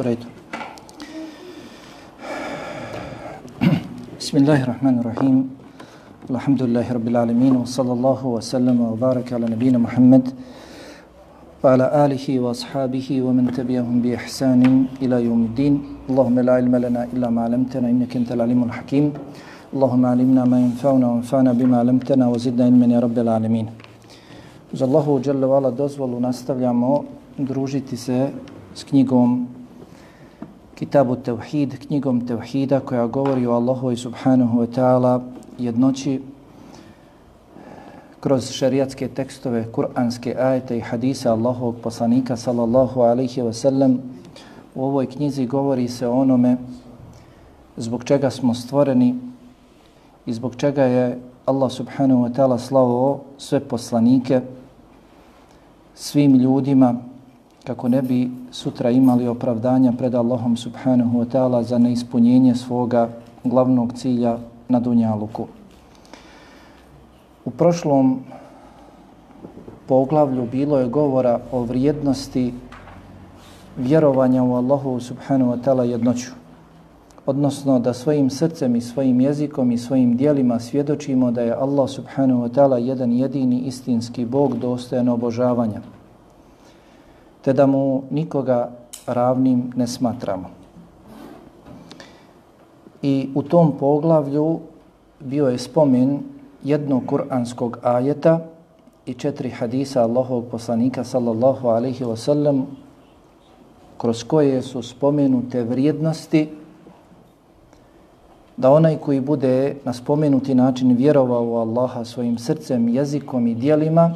U redu. Bismillahirrahmanirrahim. Alhamdulillahi rabbil alamin. Wa sallallahu wa sallama wa baraka ala nabina Muhammad wa ala alihi wa ashabihi wa man tabi'ahum bi ihsanin ila yawmiddin. Allahumma la ilma lana illa ma 'allamtana innaka antal alimul hakim. Allahumma 'allimna ma yanfa'una wa anfa'na bima 'allamtana wa zidna ilman ya rabbil alamin. Uz Allahu dželle vala dozvolu nastavljamo družiti se s knjigom Kitabu Tevhid, knjigom Tevhida koja govori o Allahu i subhanahu wa ta'ala jednoći kroz šariatske tekstove, kuranske ajete i hadise Allahovog poslanika sallallahu alaihi wa sallam. U ovoj knjizi govori se o onome zbog čega smo stvoreni i zbog čega je Allah subhanahu wa ta'ala slavo sve poslanike svim ljudima kako ne bi sutra imali opravdanja pred Allahom subhanahu wa ta'ala za neispunjenje svoga glavnog cilja na Dunjaluku. U prošlom poglavlju bilo je govora o vrijednosti vjerovanja u Allahu subhanahu wa ta'ala jednoću. Odnosno da svojim srcem i svojim jezikom i svojim dijelima svjedočimo da je Allah subhanahu wa ta'ala jedan jedini istinski Bog dostojan obožavanja te da mu nikoga ravnim ne smatramo. I u tom poglavlju bio je spomen jednog kuranskog ajeta i četiri hadisa Allahovog poslanika sallallahu alaihi wa sallam kroz koje su spomenute vrijednosti da onaj koji bude na spomenuti način vjerovao u Allaha svojim srcem, jezikom i dijelima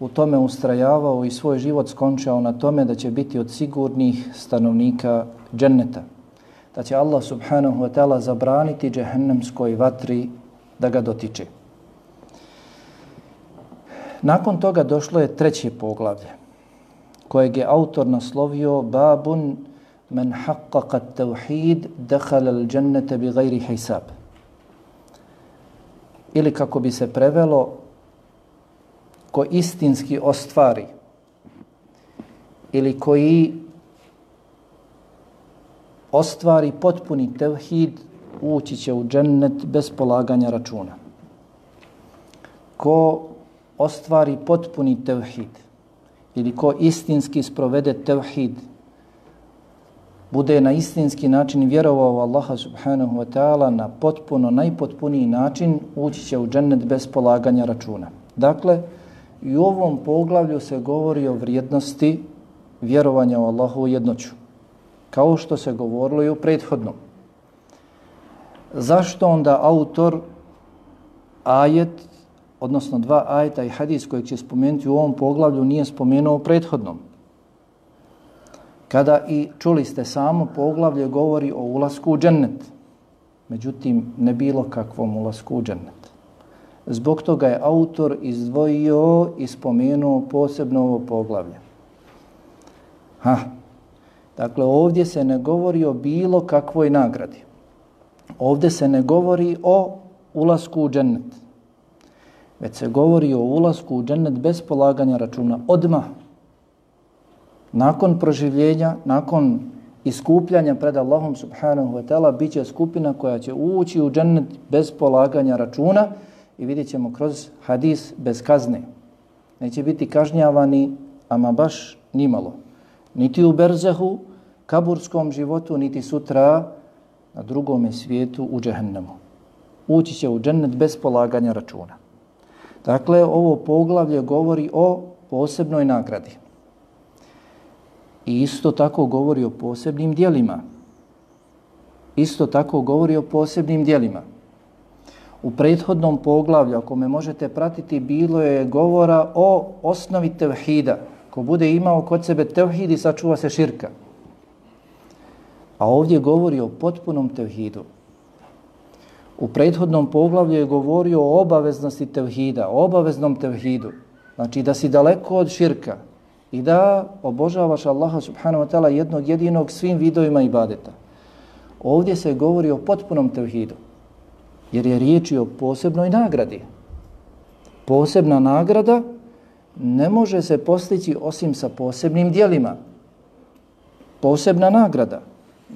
u tome ustrajavao i svoj život skončao na tome da će biti od sigurnih stanovnika dženneta. Da će Allah subhanahu wa ta'ala zabraniti džehennemskoj vatri da ga dotiče. Nakon toga došlo je treće poglavlje kojeg je autor naslovio Babun men haqqaqa tawhid dakhala al džennete bi gajri hisab. Ili kako bi se prevelo ko istinski ostvari ili koji ostvari potpuni tevhid, ući će u džennet bez polaganja računa. Ko ostvari potpuni tevhid ili ko istinski sprovede tevhid, bude na istinski način vjerovao Allaha subhanahu wa ta'ala na potpuno, najpotpuniji način, ući će u džennet bez polaganja računa. Dakle, I u ovom poglavlju se govori o vrijednosti vjerovanja u Allahu jednoću. Kao što se govorilo i u prethodnom. Zašto onda autor ajet, odnosno dva ajeta i hadis kojeg će spomenuti u ovom poglavlju nije spomenuo u prethodnom? Kada i čuli ste samo poglavlje govori o ulasku u džennet. Međutim, ne bilo kakvom ulasku u džennet. Zbog toga je autor izdvojio i spomenuo posebno ovo poglavlje. Ha. Dakle, ovdje se ne govori o bilo kakvoj nagradi. Ovdje se ne govori o ulasku u džennet. Već se govori o ulasku u džennet bez polaganja računa. Odmah. Nakon proživljenja, nakon iskupljanja pred Allahom subhanahu wa ta'ala, bit će skupina koja će ući u džennet bez polaganja računa i vidjet ćemo kroz hadis bez kazne. Neće biti kažnjavani, ama baš nimalo. Niti u berzehu, kaburskom životu, niti sutra na drugom svijetu u džehennemu. Ući će u džennet bez polaganja računa. Dakle, ovo poglavlje govori o posebnoj nagradi. I isto tako govori o posebnim dijelima. Isto tako govori o posebnim dijelima. U prethodnom poglavlju, ako me možete pratiti, bilo je govora o osnovi tevhida. Ko bude imao kod sebe tevhid i sačuva se širka. A ovdje govori o potpunom tevhidu. U prethodnom poglavlju je govorio o obaveznosti tevhida, o obaveznom tevhidu. Znači da si daleko od širka i da obožavaš Allaha subhanahu wa ta'ala jednog jedinog svim vidovima ibadeta. Ovdje se govori o potpunom tevhidu jer je riječ o posebnoj nagradi. Posebna nagrada ne može se postići osim sa posebnim dijelima. posebna nagrada.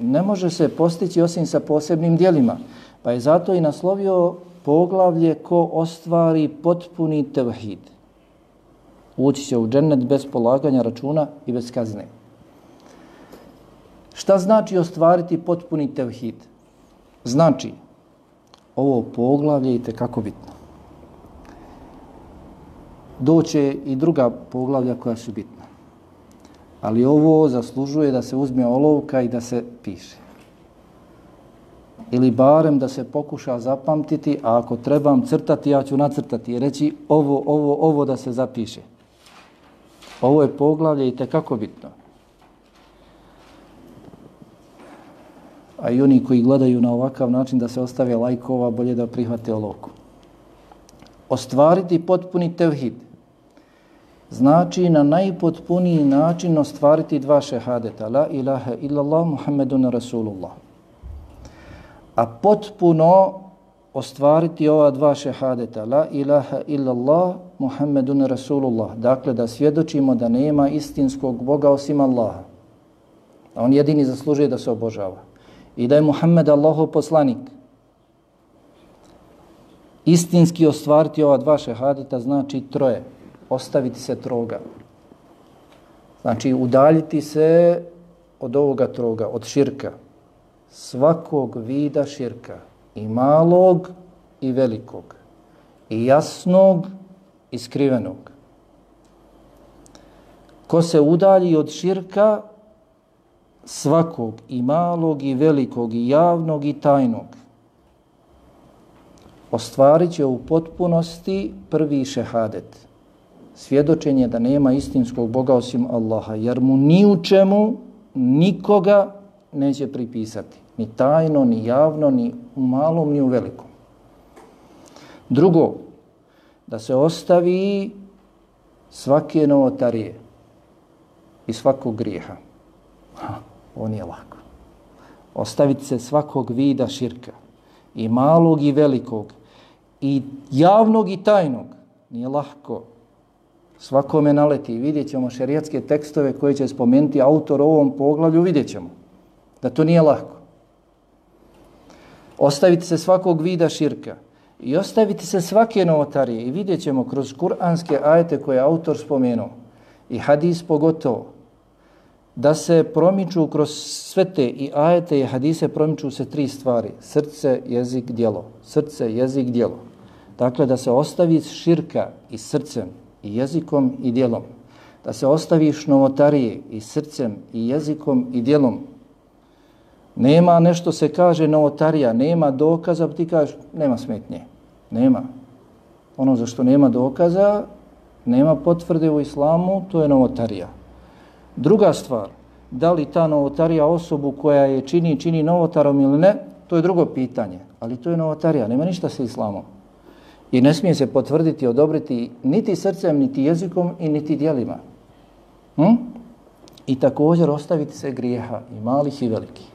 Ne može se postići osim sa posebnim dijelima. Pa je zato i naslovio poglavlje ko ostvari potpuni tevhid. Ući će u džennet bez polaganja računa i bez kazne. Šta znači ostvariti potpuni tevhid? Znači, ovo poglavlje i tekako bitno. Doće i druga poglavlja koja su bitna. Ali ovo zaslužuje da se uzme olovka i da se piše. Ili barem da se pokuša zapamtiti, a ako trebam crtati, ja ću nacrtati i reći ovo, ovo, ovo da se zapiše. Ovo je poglavlje i tekako bitno. A i oni koji gledaju na ovakav način da se ostave lajkova, bolje da prihvate olovku. Ostvariti potpuni tevhid znači na najpotpuniji način ostvariti dva šehadeta, la ilaha illallah, muhammedun rasulullah. A potpuno ostvariti ova dva šehadeta, la ilaha illallah, muhammedun rasulullah. Dakle, da svjedočimo da nema istinskog Boga osim Allaha. A on jedini zaslužuje da se obožava i da je Muhammed Allahov poslanik. Istinski ostvariti ova dva šehadeta znači troje. Ostaviti se troga. Znači udaljiti se od ovoga troga, od širka. Svakog vida širka. I malog i velikog. I jasnog i skrivenog. Ko se udalji od širka, svakog i malog i velikog i javnog i tajnog ostvarit će u potpunosti prvi šehadet. Svjedočenje da nema istinskog Boga osim Allaha, jer mu ni u čemu nikoga neće pripisati. Ni tajno, ni javno, ni u malom, ni u velikom. Drugo, da se ostavi svake novotarije i svakog grijeha. Ha. Ovo nije lako. Ostaviti se svakog vida širka. I malog i velikog. I javnog i tajnog. Nije lako. Svakome naleti. Vidjet ćemo šerijatske tekstove koje će spomenuti autor u ovom poglavlju. Vidjet ćemo. Da to nije lako. Ostaviti se svakog vida širka. I ostaviti se svake novotarije. I vidjet ćemo kroz kuranske ajete koje je autor spomenuo. I hadis pogotovo da se promiču kroz sve te i ajete i hadise promiču se tri stvari. Srce, jezik, djelo. Srce, jezik, djelo. Dakle, da se ostavi širka i srcem i jezikom i djelom. Da se ostaviš novotarije i srcem i jezikom i djelom. Nema nešto se kaže novotarija, nema dokaza, pa ti kažeš, nema smetnje. Nema. Ono za što nema dokaza, nema potvrde u islamu, to je novotarija. Druga stvar, da li ta novotarija osobu koja je čini, čini novotarom ili ne, to je drugo pitanje. Ali to je novotarija, nema ništa sa islamom. I ne smije se potvrditi, odobriti niti srcem, niti jezikom i niti dijelima. Hm? I također ostaviti se grijeha i malih i velikih.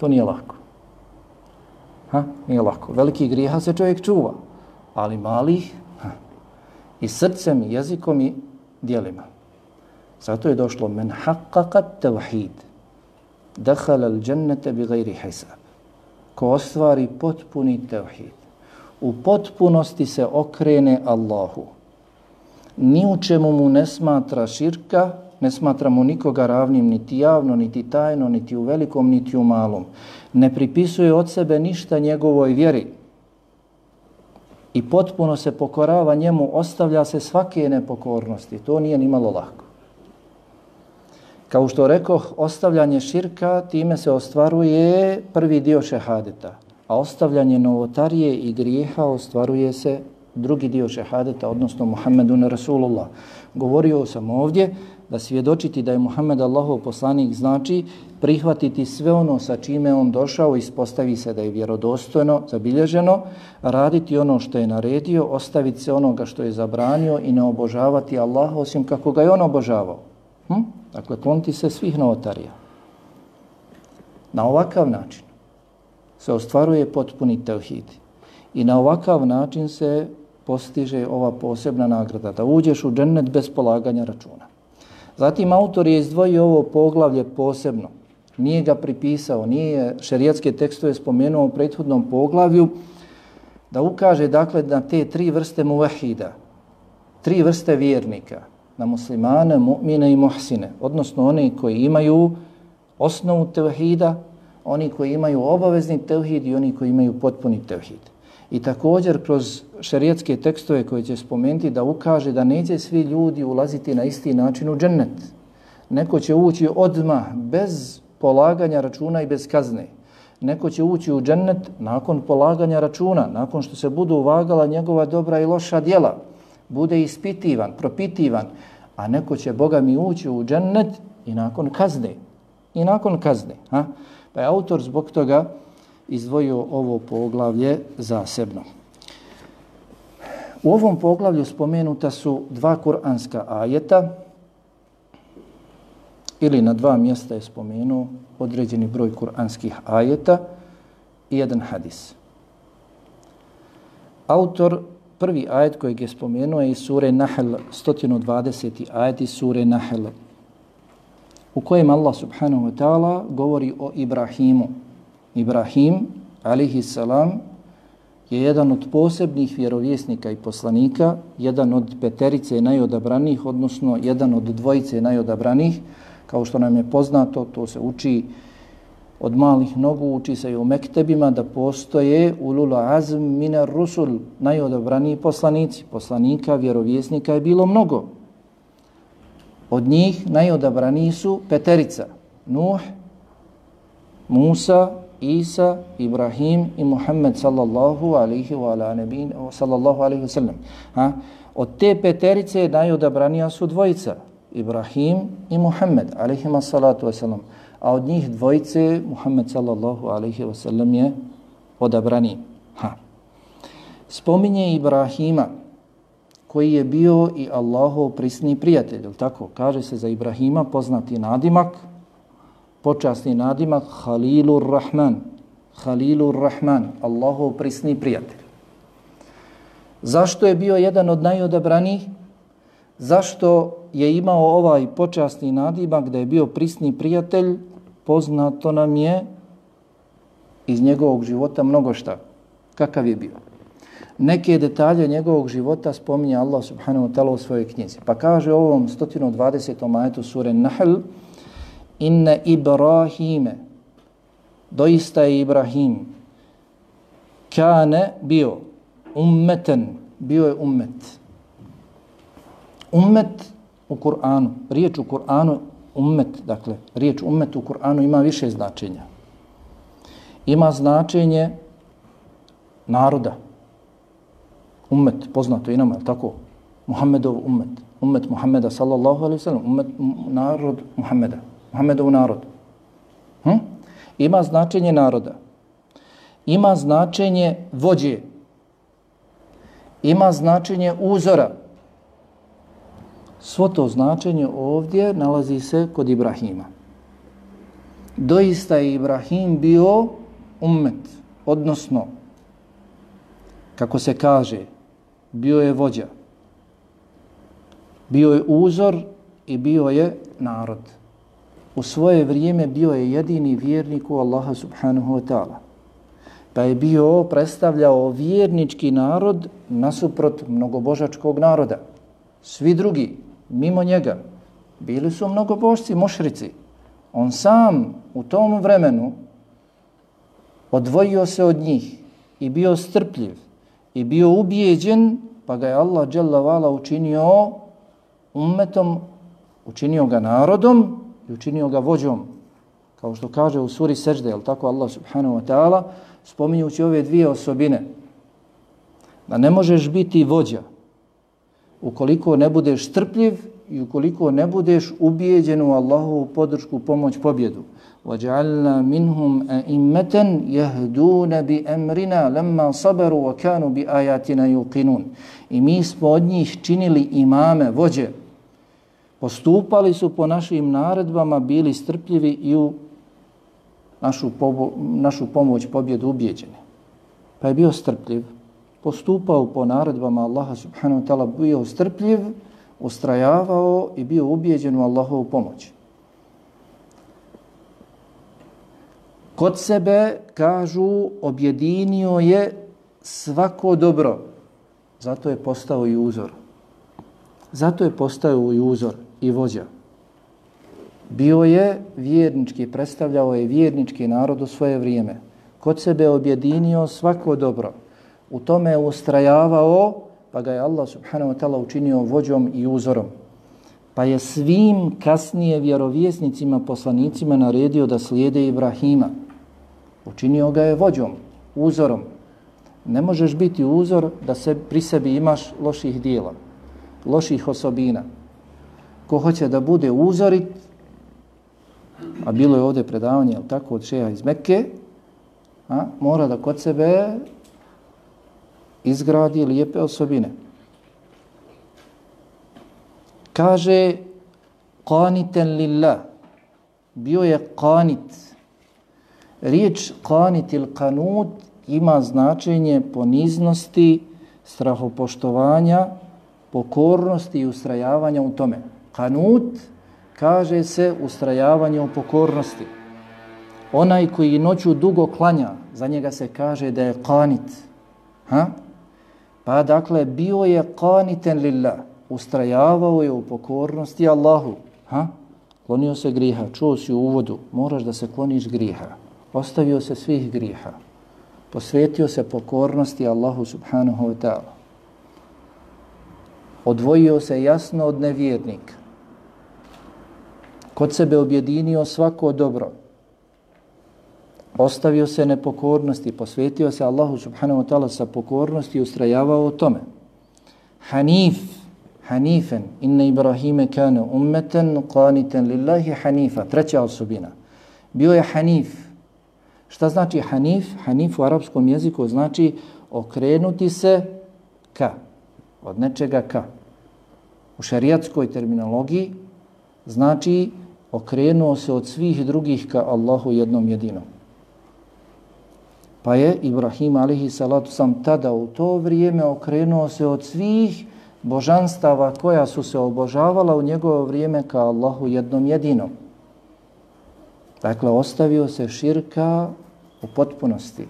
To nije lako. Ha? Nije lako. Veliki grijeha se čovjek čuva, ali malih ha? i srcem, i jezikom i dijelima. Zato je došlo men haqqaqat tawhid dakhala al-jannata bighayri hisab. Ko ostvari potpuni tevhid, u potpunosti se okrene Allahu. Ni u čemu mu ne smatra širka, ne smatra mu nikoga ravnim niti javno, niti tajno, niti u velikom, niti u malom. Ne pripisuje od sebe ništa njegovoj vjeri. I potpuno se pokorava njemu, ostavlja se svake nepokornosti. To nije ni malo lako. Kao što rekao, ostavljanje širka, time se ostvaruje prvi dio šehadeta. A ostavljanje novotarije i grijeha ostvaruje se drugi dio šehadeta, odnosno Muhammedun Rasulullah. Govorio sam ovdje da svjedočiti da je Muhammed Allahov poslanik znači prihvatiti sve ono sa čime on došao, ispostavi se da je vjerodostojno, zabilježeno, raditi ono što je naredio, ostaviti se onoga što je zabranio i ne obožavati Allaha osim kako ga je on obožavao. Hm? Dakle, kloniti se svih novotarija. Na ovakav način se ostvaruje potpuni tevhid. I na ovakav način se postiže ova posebna nagrada, da uđeš u džennet bez polaganja računa. Zatim autor je izdvojio ovo poglavlje posebno. Nije ga pripisao, nije šerijatske tekstove spomenuo u prethodnom poglavlju da ukaže dakle na te tri vrste muvahida, tri vrste vjernika, na muslimane, mu'mine i muhsine, odnosno oni koji imaju osnovu tevhida, oni koji imaju obavezni tevhid i oni koji imaju potpuni tevhid. I također kroz šerijetske tekstove koje će spomenuti da ukaže da neće svi ljudi ulaziti na isti način u džennet. Neko će ući odmah bez polaganja računa i bez kazne. Neko će ući u džennet nakon polaganja računa, nakon što se budu uvagala njegova dobra i loša djela. Bude ispitivan, propitivan, a neko će Boga mi ući u džennet i nakon kazne. I nakon kazne. Ha? Pa je autor zbog toga izdvojio ovo poglavlje zasebno. U ovom poglavlju spomenuta su dva kuranska ajeta ili na dva mjesta je spomenuo određeni broj kuranskih ajeta i jedan hadis. Autor prvi ajet kojeg je spomenuo je iz sure Nahl, 120. ajet iz sure Nahl, u kojem Allah subhanahu wa ta'ala govori o Ibrahimu, Ibrahim, alihi salam, je jedan od posebnih vjerovjesnika i poslanika, jedan od peterice najodabranih, odnosno jedan od dvojice najodabranih, kao što nam je poznato, to se uči od malih nogu, uči se i u mektebima da postoje ulul azm minar rusul, najodobraniji poslanici. Poslanika, vjerovjesnika je bilo mnogo. Od njih najodabraniji su peterica. Nuh, Musa, Isa, Ibrahim i Muhammed sallallahu alaihi wa ala nebin, sallallahu alaihi wa sallam. Ha? Od te peterice najodabranija su dvojica, Ibrahim i Muhammed alaihi wa salatu wa sallam. A od njih dvojice Muhammed sallallahu alaihi wa sallam je odabrani. Ha. Spominje Ibrahima koji je bio i Allahov prisni prijatelj, tako? Kaže se za Ibrahima poznati nadimak, počasni nadimak Halilur Rahman. Halilur Rahman, Allahov prisni prijatelj. Zašto je bio jedan od najodabranih? Zašto je imao ovaj počasni nadimak da je bio prisni prijatelj? Poznato nam je iz njegovog života mnogo šta. Kakav je bio? Neke detalje njegovog života spominje Allah subhanahu wa ta'ala u svojoj knjizi. Pa kaže u ovom 120. majetu sure Nahl, inne Ibrahime, doista je Ibrahim, kane bio, ummeten, bio je ummet. Ummet u Kur'anu, riječ u Kur'anu, ummet, dakle, riječ ummet u Kur'anu ima više značenja. Ima značenje naroda. Ummet, poznato i nama, je tako? Muhammedov ummet. Ummet Muhammeda, sallallahu alaihi sallam. Ummet, um, narod Muhammeda. Muhammedov narod. Hm? Ima značenje naroda. Ima značenje vođe. Ima značenje uzora. Svo to značenje ovdje nalazi se kod Ibrahima. Doista je Ibrahim bio ummet, odnosno, kako se kaže, bio je vođa, bio je uzor i bio je narod u svoje vrijeme bio je jedini vjernik u Allaha subhanahu wa ta'ala. Pa je bio predstavljao vjernički narod nasuprot mnogobožačkog naroda. Svi drugi, mimo njega, bili su mnogobošci, mošrici. On sam u tom vremenu odvojio se od njih i bio strpljiv i bio ubijeđen, pa ga je Allah učinio ummetom, učinio ga narodom, i učinio ga vođom, kao što kaže u suri Sežde, jel tako Allah subhanahu wa ta'ala, spominjući ove dvije osobine, da ne možeš biti vođa ukoliko ne budeš strpljiv i ukoliko ne budeš ubijeđen u Allahovu podršku, pomoć, pobjedu. وَجَعَلْنَا مِنْهُمْ أَئِمَّةً يَهْدُونَ بِأَمْرِنَا لَمَّا صَبَرُوا وَكَانُوا بِآيَاتِنَا يُقِنُونَ I mi smo od njih činili imame, vođe, postupali su po našim naredbama, bili strpljivi i u našu, pobo, našu pomoć pobjedu ubjeđeni. Pa je bio strpljiv, postupao po naredbama Allaha subhanahu wa ta'ala, bio strpljiv ustrajavao i bio ubijeđen u Allahovu pomoć. Kod sebe, kažu, objedinio je svako dobro. Zato je postao i uzor. Zato je postao i uzor i vođa. Bio je vjernički, predstavljao je vjernički narod u svoje vrijeme. Kod sebe objedinio svako dobro. U tome je ustrajavao, pa ga je Allah subhanahu wa ta'ala učinio vođom i uzorom. Pa je svim kasnije vjerovjesnicima, poslanicima naredio da slijede Ibrahima. Učinio ga je vođom, uzorom. Ne možeš biti uzor da se pri sebi imaš loših dijela, loših osobina. Ko hoće da bude uzorit, a bilo je ovdje predavanje, jel tako, od šeha iz Mekke, a, mora da kod sebe izgradi lijepe osobine. Kaže, qaniten lillah, bio je qanit. Riječ qanit il qanut ima značenje poniznosti, strahopoštovanja, pokornosti i ustrajavanja u tome. Qanut kaže se ustrajavanje u pokornosti. Onaj koji noću dugo klanja, za njega se kaže da je qanit. Ha? Pa dakle, bio je qaniten lillah, ustrajavao je u pokornosti Allahu. Ha? Klonio se griha, čuo si u uvodu, moraš da se kloniš griha. Ostavio se svih griha. Posvetio se pokornosti Allahu subhanahu wa ta'ala. Odvojio se jasno od nevjernika kod sebe objedinio svako dobro, ostavio se nepokornosti, posvetio se Allahu subhanahu wa ta'ala sa pokornosti i ustrajavao o tome. Hanif, hanifen, inna Ibrahime kane ummeten, qaniten lillahi hanifa, treća osobina. Bio je hanif. Šta znači hanif? Hanif u arapskom jeziku znači okrenuti se ka, od nečega ka. U šariatskoj terminologiji znači okrenuo se od svih drugih ka Allahu jednom jedinom. Pa je Ibrahim alihi salatu sam tada u to vrijeme okrenuo se od svih božanstava koja su se obožavala u njegovo vrijeme ka Allahu jednom jedinom. Dakle, ostavio se širka u potpunosti.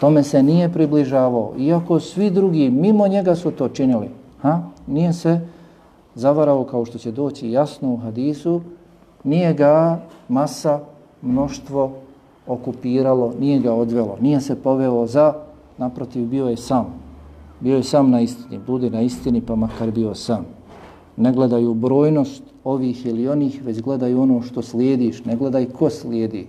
Tome se nije približavao, iako svi drugi mimo njega su to činili. Ha? Nije se zavarao kao što će doći jasno u hadisu, nije ga masa, mnoštvo okupiralo, nije ga odvelo, nije se poveo za, naprotiv bio je sam. Bio je sam na istini, bude na istini pa makar bio sam. Ne gledaju brojnost ovih ili onih, već gledaju ono što slijediš, ne gledaj ko slijedi.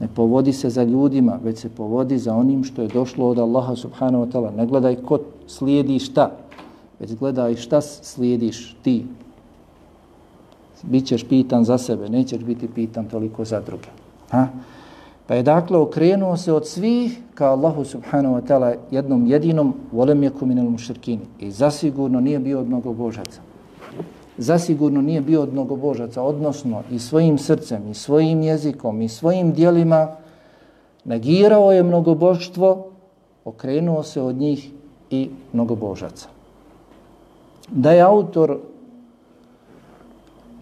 Ne povodi se za ljudima, već se povodi za onim što je došlo od Allaha subhanahu wa ta'ala. Ne gledaj ko slijedi šta, već gledaj šta slijediš ti. Bićeš pitan za sebe, nećeš biti pitan toliko za druge. Ha? Pa je dakle okrenuo se od svih ka Allahu subhanahu wa ta'ala jednom jedinom volem je kuminel mušrkini. I zasigurno nije bio od mnogobožaca. Zasigurno nije bio od mnogobožaca, odnosno i svojim srcem, i svojim jezikom, i svojim dijelima negirao je mnogobožstvo, okrenuo se od njih i mnogobožaca da je autor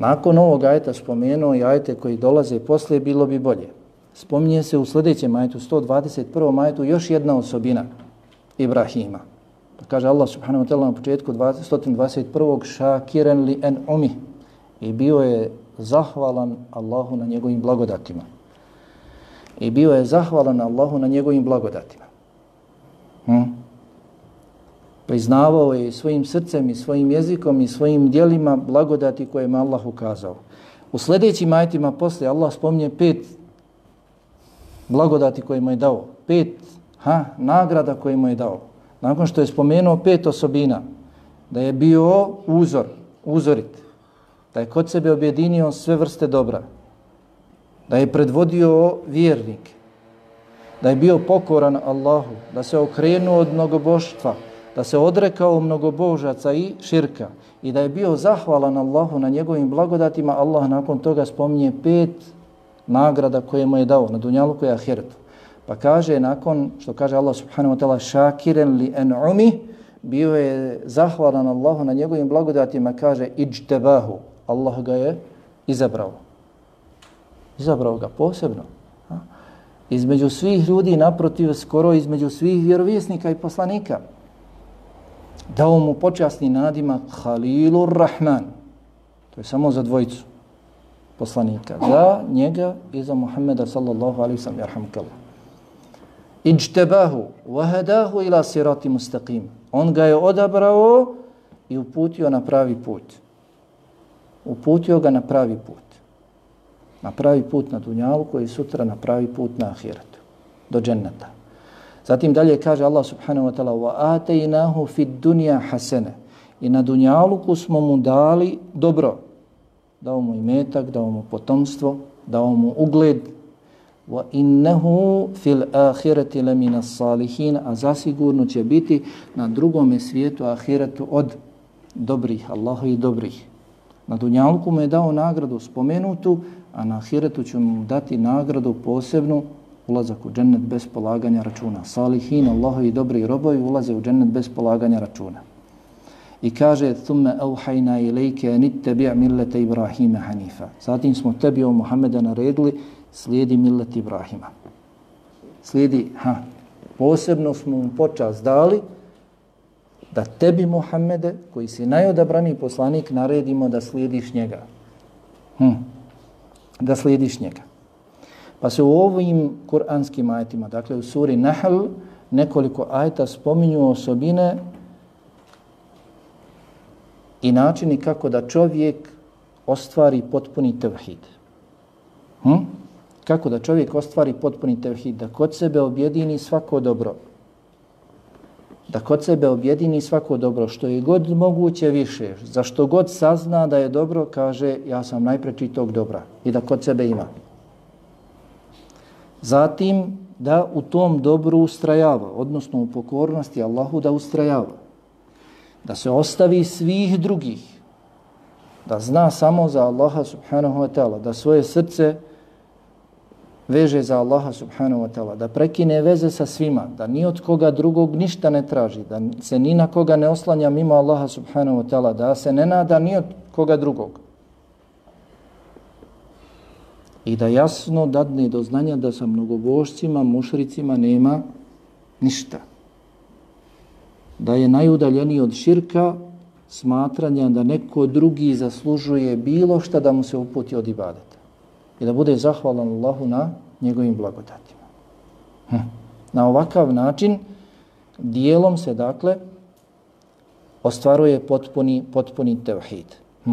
nakon ovog ajeta spomenuo i ajete koji dolaze poslije, bilo bi bolje. Spominje se u sljedećem ajetu, 121. ajetu, još jedna osobina Ibrahima. Pa kaže Allah subhanahu wa ta'ala na početku 121. šakiren li en umi. I bio je zahvalan Allahu na njegovim blagodatima. I bio je zahvalan Allahu na njegovim blagodatima. Hm? Priznavao je svojim srcem i svojim jezikom i svojim dijelima blagodati koje mu Allah ukazao. U sljedećim ajetima poslije Allah spominje pet blagodati koje mu je dao. Pet ha, nagrada koje mu je dao. Nakon što je spomenuo pet osobina, da je bio uzor, uzorit, da je kod sebe objedinio sve vrste dobra, da je predvodio vjernike, da je bio pokoran Allahu, da se okrenuo od mnogoboštva, da se odrekao mnogobožaca i širka i da je bio zahvalan Allahu na njegovim blagodatima, Allah nakon toga spominje pet nagrada koje mu je dao na dunjalu koja je ahiretu. Pa kaže nakon što kaže Allah subhanahu wa ta'ala šakiren li en umi, bio je zahvalan Allahu na njegovim blagodatima, kaže iđtebahu, Allah ga je izabrao. Izabrao ga posebno. Između svih ljudi, naprotiv, skoro između svih vjerovjesnika i poslanika. Dao mu počasni nadima Halilur Rahman. To je samo za dvojicu poslanika. Za njega i za Muhammeda sallallahu alaihi sallam. Jarhamkallah. Iđtebahu, wahadahu ila sirati mustaqim. On ga je odabrao i uputio na pravi put. Uputio ga na pravi put. Na pravi put na dunjalu koji sutra na pravi put na ahiretu. Do dženneta. Zatim dalje kaže Allah subhanahu wa ta'ala wa فِي fid dunya hasana. I na dunjaluku smo mu dali dobro. Dao mu imetak, dao mu potomstvo, dao mu ugled, wa innahu fil akhirati الصَّالِحِينَ salihin a zasigurno će biti na drugom svijetu ahiretu od dobrih Allahu i dobrih na dunjalku mu je dao nagradu spomenutu a na ahiretu će mu dati nagradu posebnu ulazak u džennet bez polaganja računa salihin Allahu i dobri robovi ulaze u džennet bez polaganja računa i kaže thumme auhayna ilayka an tattabi' millata ibrahima hanifa zatim smo tebi o Muhammeda, naredili slijedi millet Ibrahima. Slijedi, ha, posebno smo mu počas dali da tebi, Muhammede, koji si najodabrani poslanik, naredimo da slijediš njega. Hm. Da slijediš njega. Pa se u ovim kuranskim ajetima, dakle u suri Nahl, nekoliko ajeta spominju osobine i načini kako da čovjek ostvari potpuni tevhid. Hm? kako da čovjek ostvari potpuni tevhid, da kod sebe objedini svako dobro, da kod sebe objedini svako dobro, što je god moguće više, za što god sazna da je dobro, kaže ja sam najpreči tog dobra i da kod sebe ima. Zatim da u tom dobru ustrajava, odnosno u pokornosti Allahu da ustrajava, da se ostavi svih drugih, da zna samo za Allaha subhanahu wa ta'ala, da svoje srce veže za Allaha subhanahu wa ta'ala, da prekine veze sa svima, da ni od koga drugog ništa ne traži, da se ni na koga ne oslanja mimo Allaha subhanahu wa ta'ala, da se ne nada ni od koga drugog. I da jasno dadne do znanja da sa mnogobošcima, mušricima nema ništa. Da je najudaljeniji od širka smatranja da neko drugi zaslužuje bilo šta da mu se uputi od ibadeta i da bude zahvalan Allahu na njegovim blagodatima. Hm. Na ovakav način dijelom se dakle ostvaruje potpuni, potpuni tevhid. Hm.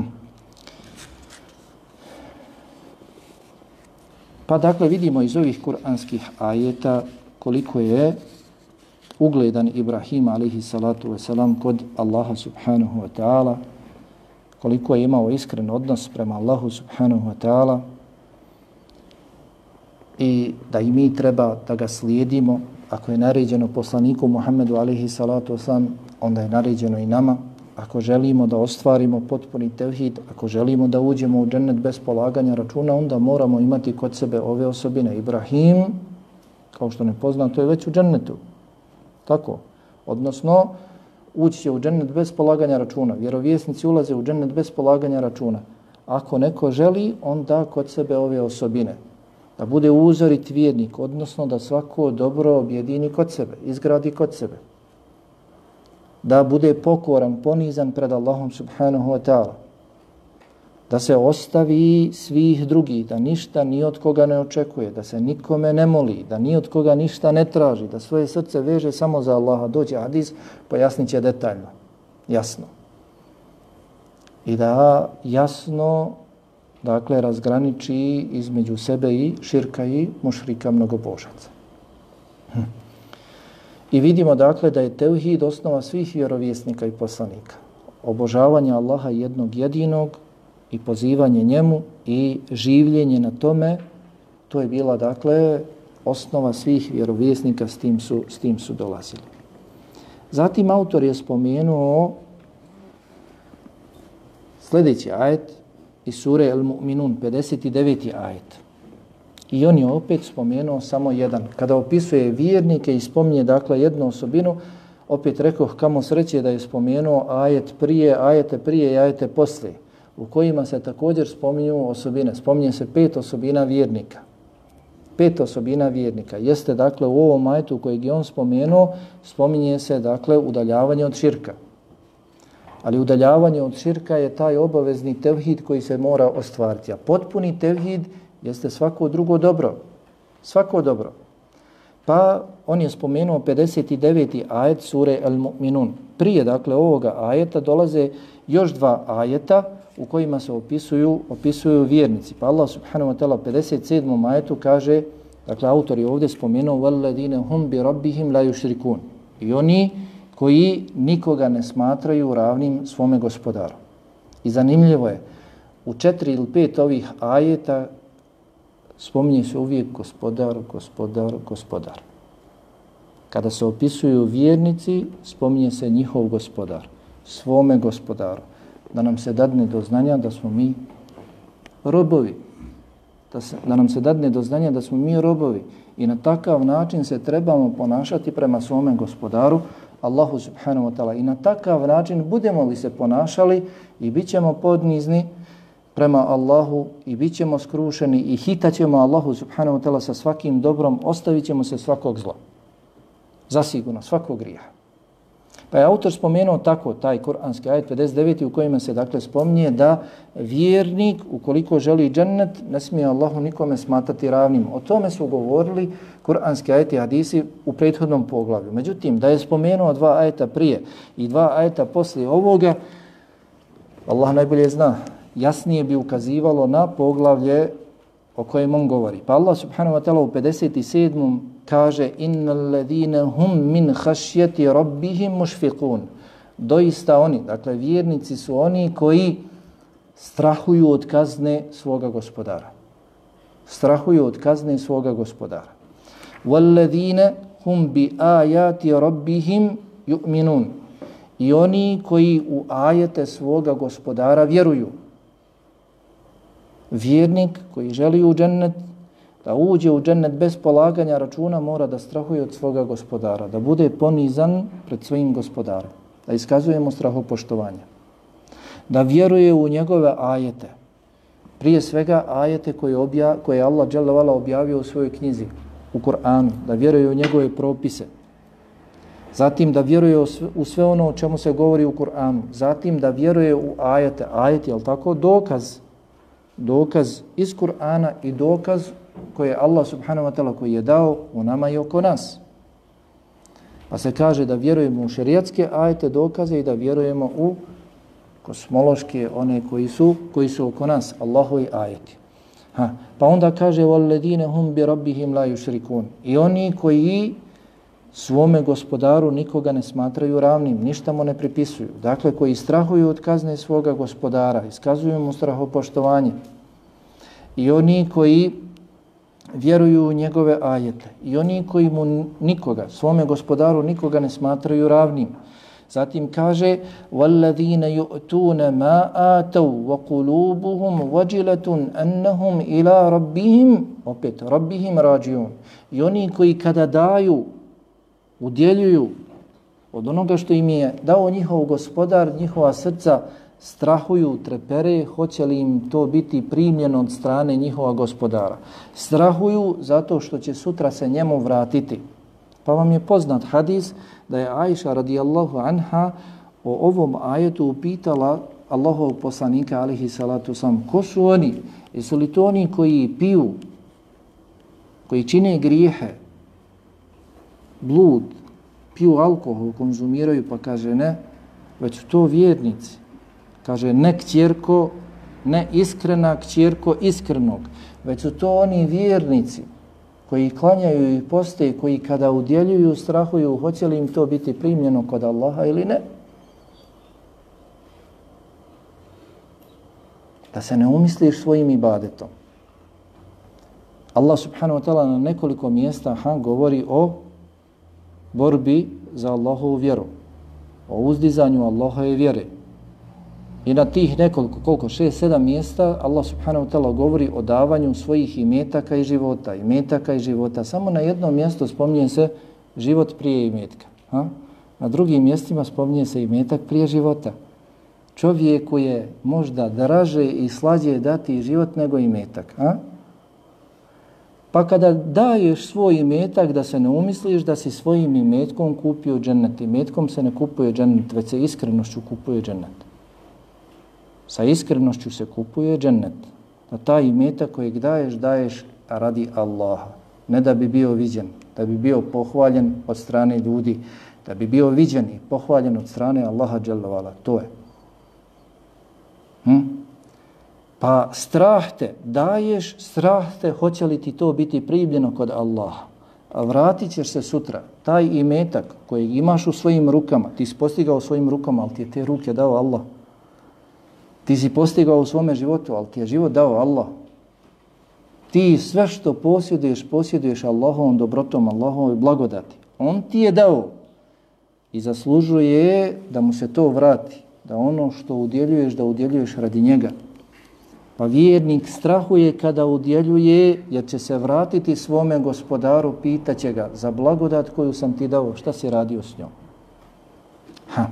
Pa dakle vidimo iz ovih kuranskih ajeta koliko je ugledan Ibrahim alaihi salatu wasalam kod Allaha subhanahu wa ta'ala, koliko je imao iskren odnos prema Allahu subhanahu wa ta'ala, i da i mi treba da ga slijedimo. Ako je naređeno poslaniku Muhammedu alihi salatu wasalam, onda je naređeno i nama. Ako želimo da ostvarimo potpuni tevhid, ako želimo da uđemo u džennet bez polaganja računa, onda moramo imati kod sebe ove osobine. Ibrahim, kao što ne pozna, to je već u džennetu. Tako. Odnosno, ući će u džennet bez polaganja računa. Vjerovjesnici ulaze u džennet bez polaganja računa. Ako neko želi, onda kod sebe ove osobine da bude uzorit vjernik, odnosno da svako dobro objedini kod sebe, izgradi kod sebe. Da bude pokoran, ponizan pred Allahom subhanahu wa ta'ala. Da se ostavi svih drugih, da ništa ni od koga ne očekuje, da se nikome ne moli, da ni od koga ništa ne traži, da svoje srce veže samo za Allaha. Dođe hadis, pojasnit će detaljno, jasno. I da jasno dakle, razgraniči između sebe i širka i mušrika mnogobožaca. Hm. I vidimo, dakle, da je teuhid osnova svih vjerovjesnika i poslanika. Obožavanje Allaha jednog jedinog i pozivanje njemu i življenje na tome, to je bila, dakle, osnova svih vjerovjesnika s tim su, s tim su dolazili. Zatim autor je spomenuo sljedeći ajet, iz sure Al-Mu'minun, 59. ajet. I on je opet spomenuo samo jedan. Kada opisuje vjernike i spominje dakle jednu osobinu, opet rekao kamo sreće da je spomenuo ajet prije, ajete prije i ajete poslije, u kojima se također spominju osobine. Spominje se pet osobina vjernika. Pet osobina vjernika. Jeste dakle u ovom ajetu kojeg je on spomenuo, spominje se dakle udaljavanje od širka. Ali udaljavanje od širka je taj obavezni tevhid koji se mora ostvariti. A potpuni tevhid jeste svako drugo dobro. Svako dobro. Pa on je spomenuo 59. ajet sure Al-Mu'minun. Prije dakle ovoga ajeta dolaze još dva ajeta u kojima se opisuju opisuju vjernici. Pa Allah subhanahu wa ta'ala 57. ajetu kaže, dakle autor je ovdje spomenuo وَالَّذِينَ هُمْ بِرَبِّهِمْ لَا يُشْرِكُونَ I oni koji nikoga ne smatraju ravnim svome gospodaru. I zanimljivo je, u četiri ili pet ovih ajeta spominje se uvijek gospodar, gospodar, gospodar. Kada se opisuju vjernici, spominje se njihov gospodar, svome gospodaru. Da nam se dadne do znanja da smo mi robovi. Da, se, da nam se dadne do znanja da smo mi robovi. I na takav način se trebamo ponašati prema svome gospodaru, Allahu subhanahu wa ta'ala. I na takav način budemo li se ponašali i bit ćemo podnizni prema Allahu i bit ćemo skrušeni i hitaćemo Allahu subhanahu wa ta'ala sa svakim dobrom, ostavit ćemo se svakog zla. Zasigurno, svakog grija. Pa je autor spomenuo tako taj kuranski ajet 59. u kojima se dakle spominje da vjernik ukoliko želi džennet ne smije Allahu nikome smatati ravnim. O tome su govorili kuranski ajeti hadisi u prethodnom poglavlju. Međutim, da je spomenuo dva ajeta prije i dva ajeta poslije ovoga, Allah najbolje zna, jasnije bi ukazivalo na poglavlje o kojem on govori. Pa Allah subhanahu wa ta'ala u 57 kaže innal ladina hum min khashyati rabbihim mushfiqun doista oni dakle vjernici su oni koji strahuju od kazne svoga gospodara. Strahuju od kazne svoga gospodara. Walladhina hum bi ayati rabbihim yu'minun. I oni koji u ajete svoga gospodara vjeruju vjernik koji želi u džennet da uđe u džennet bez polaganja računa mora da strahuje od svoga gospodara, da bude ponizan pred svojim gospodarom, da iskazuje mu strahopoštovanje, da vjeruje u njegove ajete, prije svega ajete koje, obja, koje je Allah dželevala objavio u svojoj knjizi, u Kur'anu, da vjeruje u njegove propise, zatim da vjeruje u sve ono o čemu se govori u Kur'anu, zatim da vjeruje u ajete, ajete, je tako, dokaz, dokaz iz Kur'ana i dokaz koje Allah subhanahu wa ta'ala koji je dao u nama i oko nas. Pa se kaže da vjerujemo u šerijatske ajete dokaze i da vjerujemo u kosmološke one koji su koji su oko nas, Allahovi ajeti. Ha. Pa onda kaže وَالَّذِينَ هُمْ بِرَبِّهِمْ لَا يُشْرِكُونَ I oni koji svome gospodaru nikoga ne smatraju ravnim, ništa mu ne pripisuju. Dakle, koji strahuju od kazne svoga gospodara, iskazuju mu strahopoštovanje. I oni koji vjeruju u njegove ajete i oni koji mu nikoga, svome gospodaru nikoga ne smatraju ravnim. Zatim kaže وَالَّذِينَ يُؤْتُونَ مَا آتَوْا وَقُلُوبُهُمْ وَجِلَةٌ أَنَّهُمْ إِلَىٰ رَبِّهِمْ opet, رَبِّهِمْ رَاجِيُونَ i oni koji kada daju, udjeljuju od onoga što im je dao njihov gospodar, njihova srca, strahuju, trepere, hoće li im to biti primljeno od strane njihova gospodara. Strahuju zato što će sutra se njemu vratiti. Pa vam je poznat hadis da je Aisha radijallahu anha o ovom ajetu upitala Allahov poslanika alihi salatu sam, ko su oni? Jesu li to oni koji piju, koji čine grijehe, blud, piju alkohol, konzumiraju, pa kaže ne, već to vjernici. Kaže, ne kćerko, ne iskrena kćerko iskrenog, već su to oni vjernici koji klanjaju i poste koji kada udjeljuju, strahuju, hoće li im to biti primljeno kod Allaha ili ne. Da se ne umisliš svojim ibadetom. Allah subhanahu wa ta'ala na nekoliko mjesta ha, govori o borbi za Allahovu vjeru, o uzdizanju Allahove vjere. I na tih nekoliko, koliko, šest, sedam mjesta, Allah subhanahu wa ta'ala govori o davanju svojih imetaka i života. Imetaka i života. Samo na jednom mjestu spominje se život prije imetka. Ha? Na drugim mjestima spominje se imetak prije života. Čovjeku je možda draže i slađe dati život nego imetak. Ha? Pa kada daješ svoj imetak da se ne umisliš da si svojim imetkom kupio džennet. Imetkom se ne kupuje džennet, već se iskrenošću kupuje džennet. Sa iskrenošću se kupuje džennet. Da taj imetak kojeg daješ, daješ radi Allaha. Ne da bi bio viđen, da bi bio pohvaljen od strane ljudi, da bi bio viđen i pohvaljen od strane Allaha dželovala. To je. Hm? Pa strah te daješ, strah te hoće li ti to biti primljeno kod Allaha. A vratit ćeš se sutra. Taj imetak kojeg imaš u svojim rukama, ti si postigao u svojim rukama, ali ti je te ruke dao Allah. Ti si postigao u svome životu, ali ti je život dao Allah. Ti sve što posjeduješ, posjeduješ Allahovom dobrotom, Allahovom blagodati. On ti je dao i zaslužuje da mu se to vrati. Da ono što udjeljuješ, da udjeljuješ radi njega. Pa vjernik strahuje kada udjeljuje, jer će se vratiti svome gospodaru, pitaće ga za blagodat koju sam ti dao, šta si radio s njom? Ha.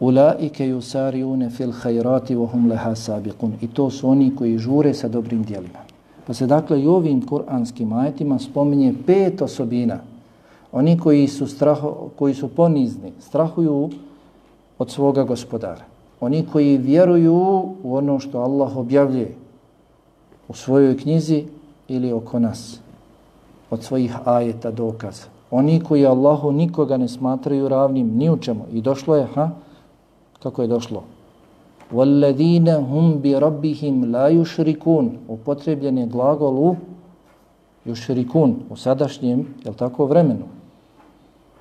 Ulaike yusariune fil khairati wa hum laha sabiqun. I to su oni koji žure sa dobrim djelima. Pa se dakle i ovim kuranskim ajetima spominje pet osobina. Oni koji su, straho, koji su ponizni, strahuju od svoga gospodara oni koji vjeruju u ono što Allah objavljuje u svojoj knjizi ili oko nas, od svojih ajeta dokaza. Oni koji Allahu nikoga ne smatraju ravnim ni u čemu. I došlo je, ha? Kako je došlo? وَالَّذِينَ هُمْ بِرَبِّهِمْ لَا يُشْرِكُونَ Upotrebljen je glagol u yušrikun, u sadašnjem, je tako, vremenu.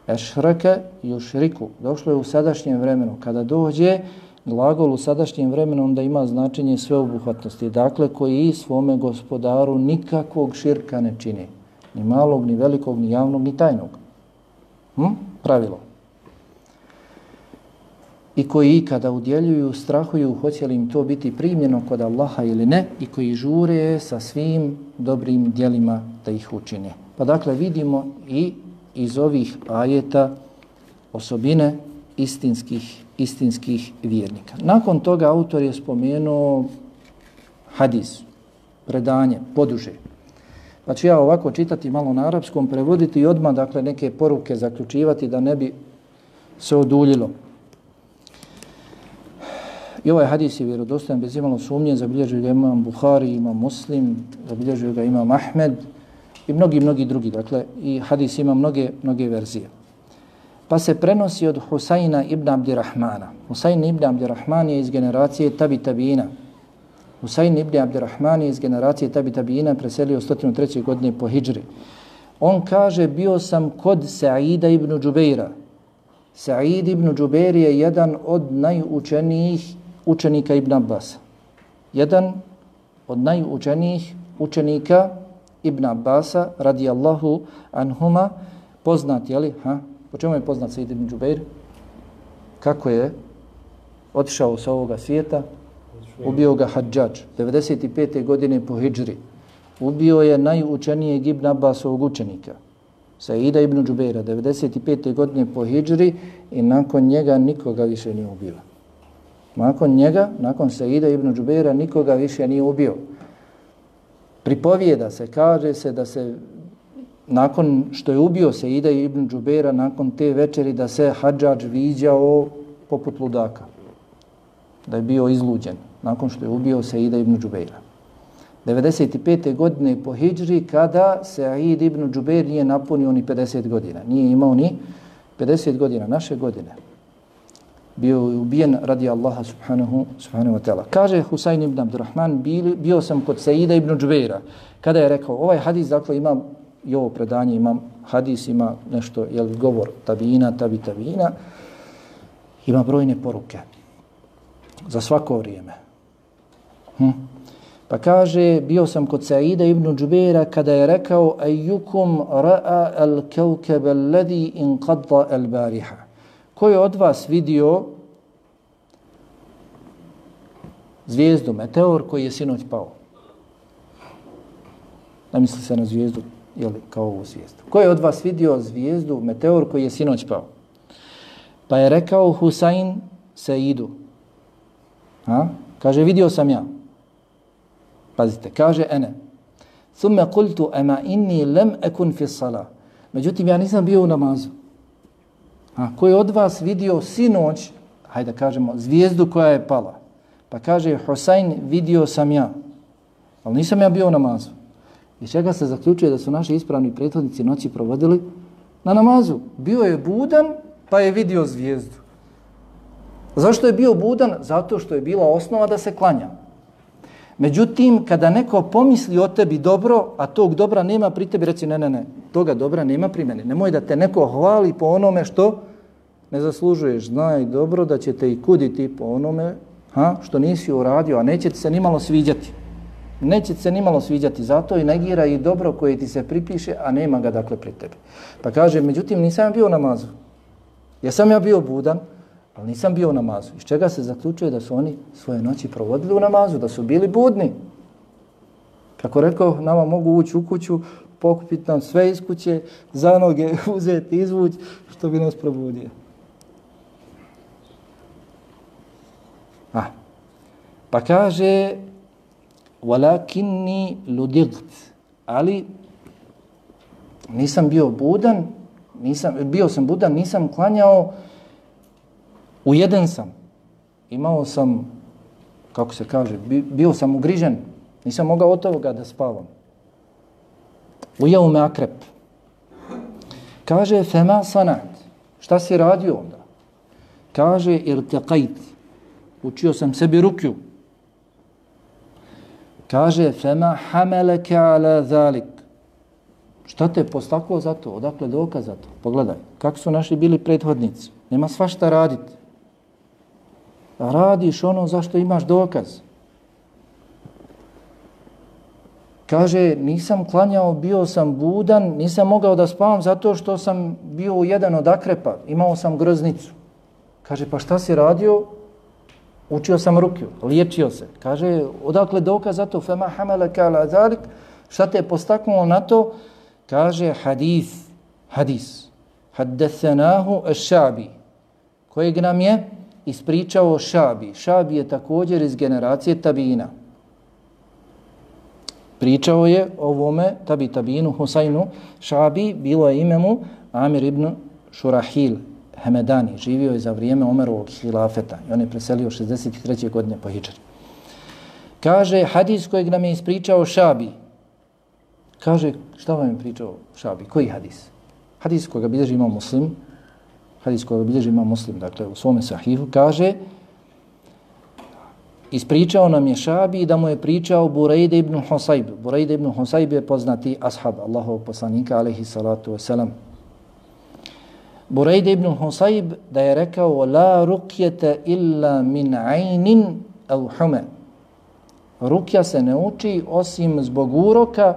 Ešreke yušriku. Došlo je u sadašnjem vremenu. Kada dođe, glagol u sadašnjem vremenu onda ima značenje sveobuhvatnosti. Dakle, koji i svome gospodaru nikakvog širka ne čini. Ni malog, ni velikog, ni javnog, ni tajnog. Hm? Pravilo. I koji kada udjeljuju, strahuju, hoće li im to biti primljeno kod Allaha ili ne, i koji žure sa svim dobrim dijelima da ih učine. Pa dakle, vidimo i iz ovih ajeta osobine istinskih istinskih vjernika. Nakon toga autor je spomenuo hadis, predanje, poduže. Pa ću ja ovako čitati malo na arapskom, prevoditi i odmah dakle, neke poruke zaključivati da ne bi se oduljilo. I ovaj hadis je vjerodostojan bez imalo sumnje, zabilježio ga imam Buhari, imam Muslim, zabilježio ga imam Ahmed i mnogi, mnogi drugi. Dakle, i hadis ima mnoge, mnoge verzije pa se prenosi od Husajna ibn Abdirahmana. Husajn ibn Abdirahman je iz generacije Tabi Tabina. Husajn ibn Abdirahman je iz generacije Tabi Tabina preselio 103. godine po Hidžri. On kaže, bio sam kod Sa'ida ibn Đubeira. Sa'id ibn Đubeir je jedan od najučenijih učenika Ibn Abbas. Jedan od najučenijih učenika Ibn Abbasa, radijallahu anhuma, poznat, jeli, ha, Po čemu je poznat Sejid ibn Džubeir? Kako je otišao sa ovoga svijeta? Ubio ga Hadžač, 95. godine po Hidžri. Ubio je najučenijeg Ibn Abbasovog učenika, Saida ibn Džubeira, 95. godine po Hidžri i nakon njega nikoga više nije ubio. Nakon njega, nakon Saida ibn Džubeira, nikoga više nije ubio. Pripovijeda se, kaže se da se nakon što je ubio se Ida ibn Džubera, nakon te večeri da se Hadžađ viđao poput ludaka. Da je bio izluđen nakon što je ubio se Ida ibn Džubera. 95. godine po Hidžri kada se Aid ibn Džuber nije napunio ni 50 godina. Nije imao ni 50 godina, naše godine. Bio je ubijen radi Allaha subhanahu, subhanahu wa ta'ala. Kaže Husayn ibn Abdurrahman, bio sam kod Saida ibn Džubeira. Kada je rekao, ovaj hadis dakle ima i ovo predanje imam hadis, ima nešto, jel, govor tabina, tabi tabina, ima brojne poruke za svako vrijeme. Hm? Pa kaže, bio sam kod Saida ibn Džubera kada je rekao Ejukum ra'a al kevkeb alladhi in qadda al bariha. Ko je od vas vidio zvijezdu, meteor koji je sinoć pao? Ne misli se na zvijezdu Jeli, kao ovu zvijezdu. Ko je od vas vidio zvijezdu, meteor koji je sinoć pao? Pa je rekao Husain Seidu. Ha? Kaže, vidio sam ja. Pazite, kaže ene. Thumme kultu ema inni lem ekun fi salah. Međutim, ja nisam bio u namazu. A ko je od vas vidio sinoć, hajde kažemo, zvijezdu koja je pala? Pa kaže, Husain, vidio sam ja. Ali nisam ja bio u namazu. Iz čega se zaključuje da su naši ispravni prethodnici noći provodili? Na namazu. Bio je budan, pa je vidio zvijezdu. Zašto je bio budan? Zato što je bila osnova da se klanja. Međutim, kada neko pomisli o tebi dobro, a tog dobra nema pri tebi, reci ne, ne, ne, toga dobra nema pri meni. Nemoj da te neko hvali po onome što ne zaslužuješ. Znaj dobro da će te i kuditi po onome ha, što nisi uradio, a neće ti se nimalo sviđati. Neće se nimalo sviđati, zato i negira i dobro koje ti se pripiše, a nema ga dakle pri tebi. Pa kaže, međutim, nisam bio namazu. Jesam ja bio budan, Ali nisam bio u namazu. Iz čega se zaključuje da su oni svoje noći provodili u namazu, da su bili budni. Kako rekao, nama mogu ući u kuću, pokupiti nam sve iz kuće, za noge uzeti, izvući, što bi nas probudio. Ah. Pa kaže, walakinni ludigt, ali nisam bio budan, nisam, bio sam budan, nisam klanjao, Ujeden sam. Imao sam, kako se kaže, bio sam ugrižen. Nisam mogao od toga da spavam. Ujeo me akrep. Kaže, fema sanat. Šta si radio onda? Kaže, irteqajt. Učio sam sebi rukju. Kaže, fema hameleke ala zalik. Šta te postaklo za to? Odakle dokaz za to? Pogledaj, kako su naši bili prethodnici. Nema svašta raditi radiš ono zašto imaš dokaz. Kaže, nisam klanjao, bio sam budan, nisam mogao da spavam zato što sam bio u jedan od akrepa, imao sam groznicu. Kaže, pa šta si radio? Učio sam rukju, liječio se. Kaže, odakle dokaz za to? Fema hamele kala zalik. Šta te je postaknulo na to? Kaže, hadis, hadis. Haddesenahu šabi, Kojeg nam je? ispričao Šabi. Šabi je također iz generacije Tabina. Pričao je o ovome Tabi Tabinu Husajnu. Šabi bilo je ime mu Amir ibn Šurahil Hemedani. Živio je za vrijeme Omerovog hilafeta i on je preselio 63. godine po Hidžari. Kaže hadis kojeg nam je ispričao Šabi. Kaže šta vam je pričao Šabi? Koji hadis? Hadis kojega bilježi imao muslim, hadis koji bilježi ima muslim, dakle u svome sahihu, kaže ispričao nam je Šabi da mu je pričao Burejde ibn Husayb. Burejde ibn Husayb je poznati ashab Allahov poslanika, alaihi salatu wasalam. Burejde ibn Husayb da je rekao La rukjete illa min ajnin au hume. Rukja se ne uči osim zbog uroka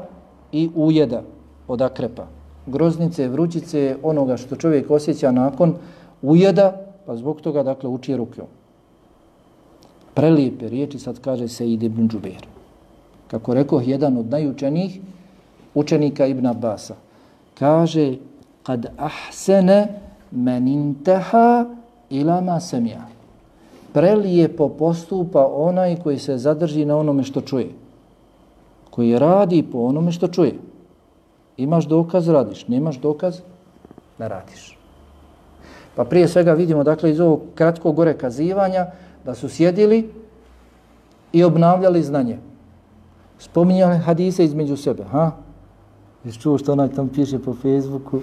i ujeda od akrepa groznice, vrućice, onoga što čovjek osjeća nakon ujeda, pa zbog toga dakle uči rukjom. Prelijepe riječi sad kaže se Ibn Džubeir. Kako rekao jedan od najučenijih učenika Ibn Abbasa. Kaže, kad ahsene men intaha ilama semija. Prelijepo postupa onaj koji se zadrži na onome što čuje. Koji radi po onome što čuje. Imaš dokaz, radiš. Nemaš dokaz, ne radiš. Pa prije svega vidimo, dakle, iz ovog kratkog gore kazivanja, da su sjedili i obnavljali znanje. Spominjali hadise između sebe. Ha? Jesi čuo što onaj tam piše po Facebooku?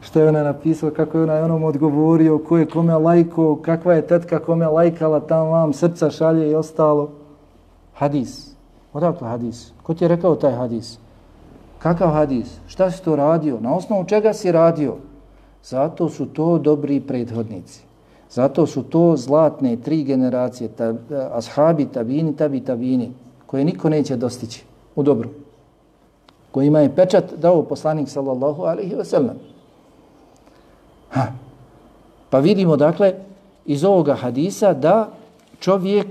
Što je ona napisala, kako je ona onom odgovorio, ko je kome lajko, kakva je tetka kome lajkala, tam vam srca šalje i ostalo. Hadis. Odakle hadis? Ko ti je rekao taj hadis? Kakav hadis? Šta si to radio? Na osnovu čega si radio? Zato su to dobri prethodnici. Zato su to zlatne tri generacije, ta, eh, ashabi, tabini, tabi, tabini, koje niko neće dostići u dobru. Kojima je pečat dao poslanik sallallahu alaihi wa sallam. Ha. Pa vidimo dakle iz ovoga hadisa da čovjek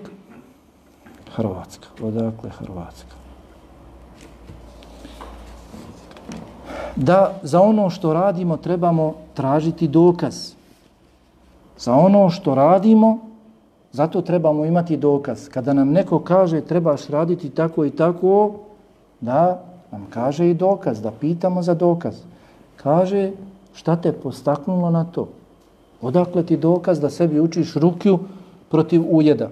Hrvatska, odakle Hrvatska. da za ono što radimo trebamo tražiti dokaz. Za ono što radimo, zato trebamo imati dokaz. Kada nam neko kaže trebaš raditi tako i tako, da nam kaže i dokaz, da pitamo za dokaz. Kaže šta te postaknulo na to? Odakle ti dokaz da sebi učiš rukju protiv ujeda?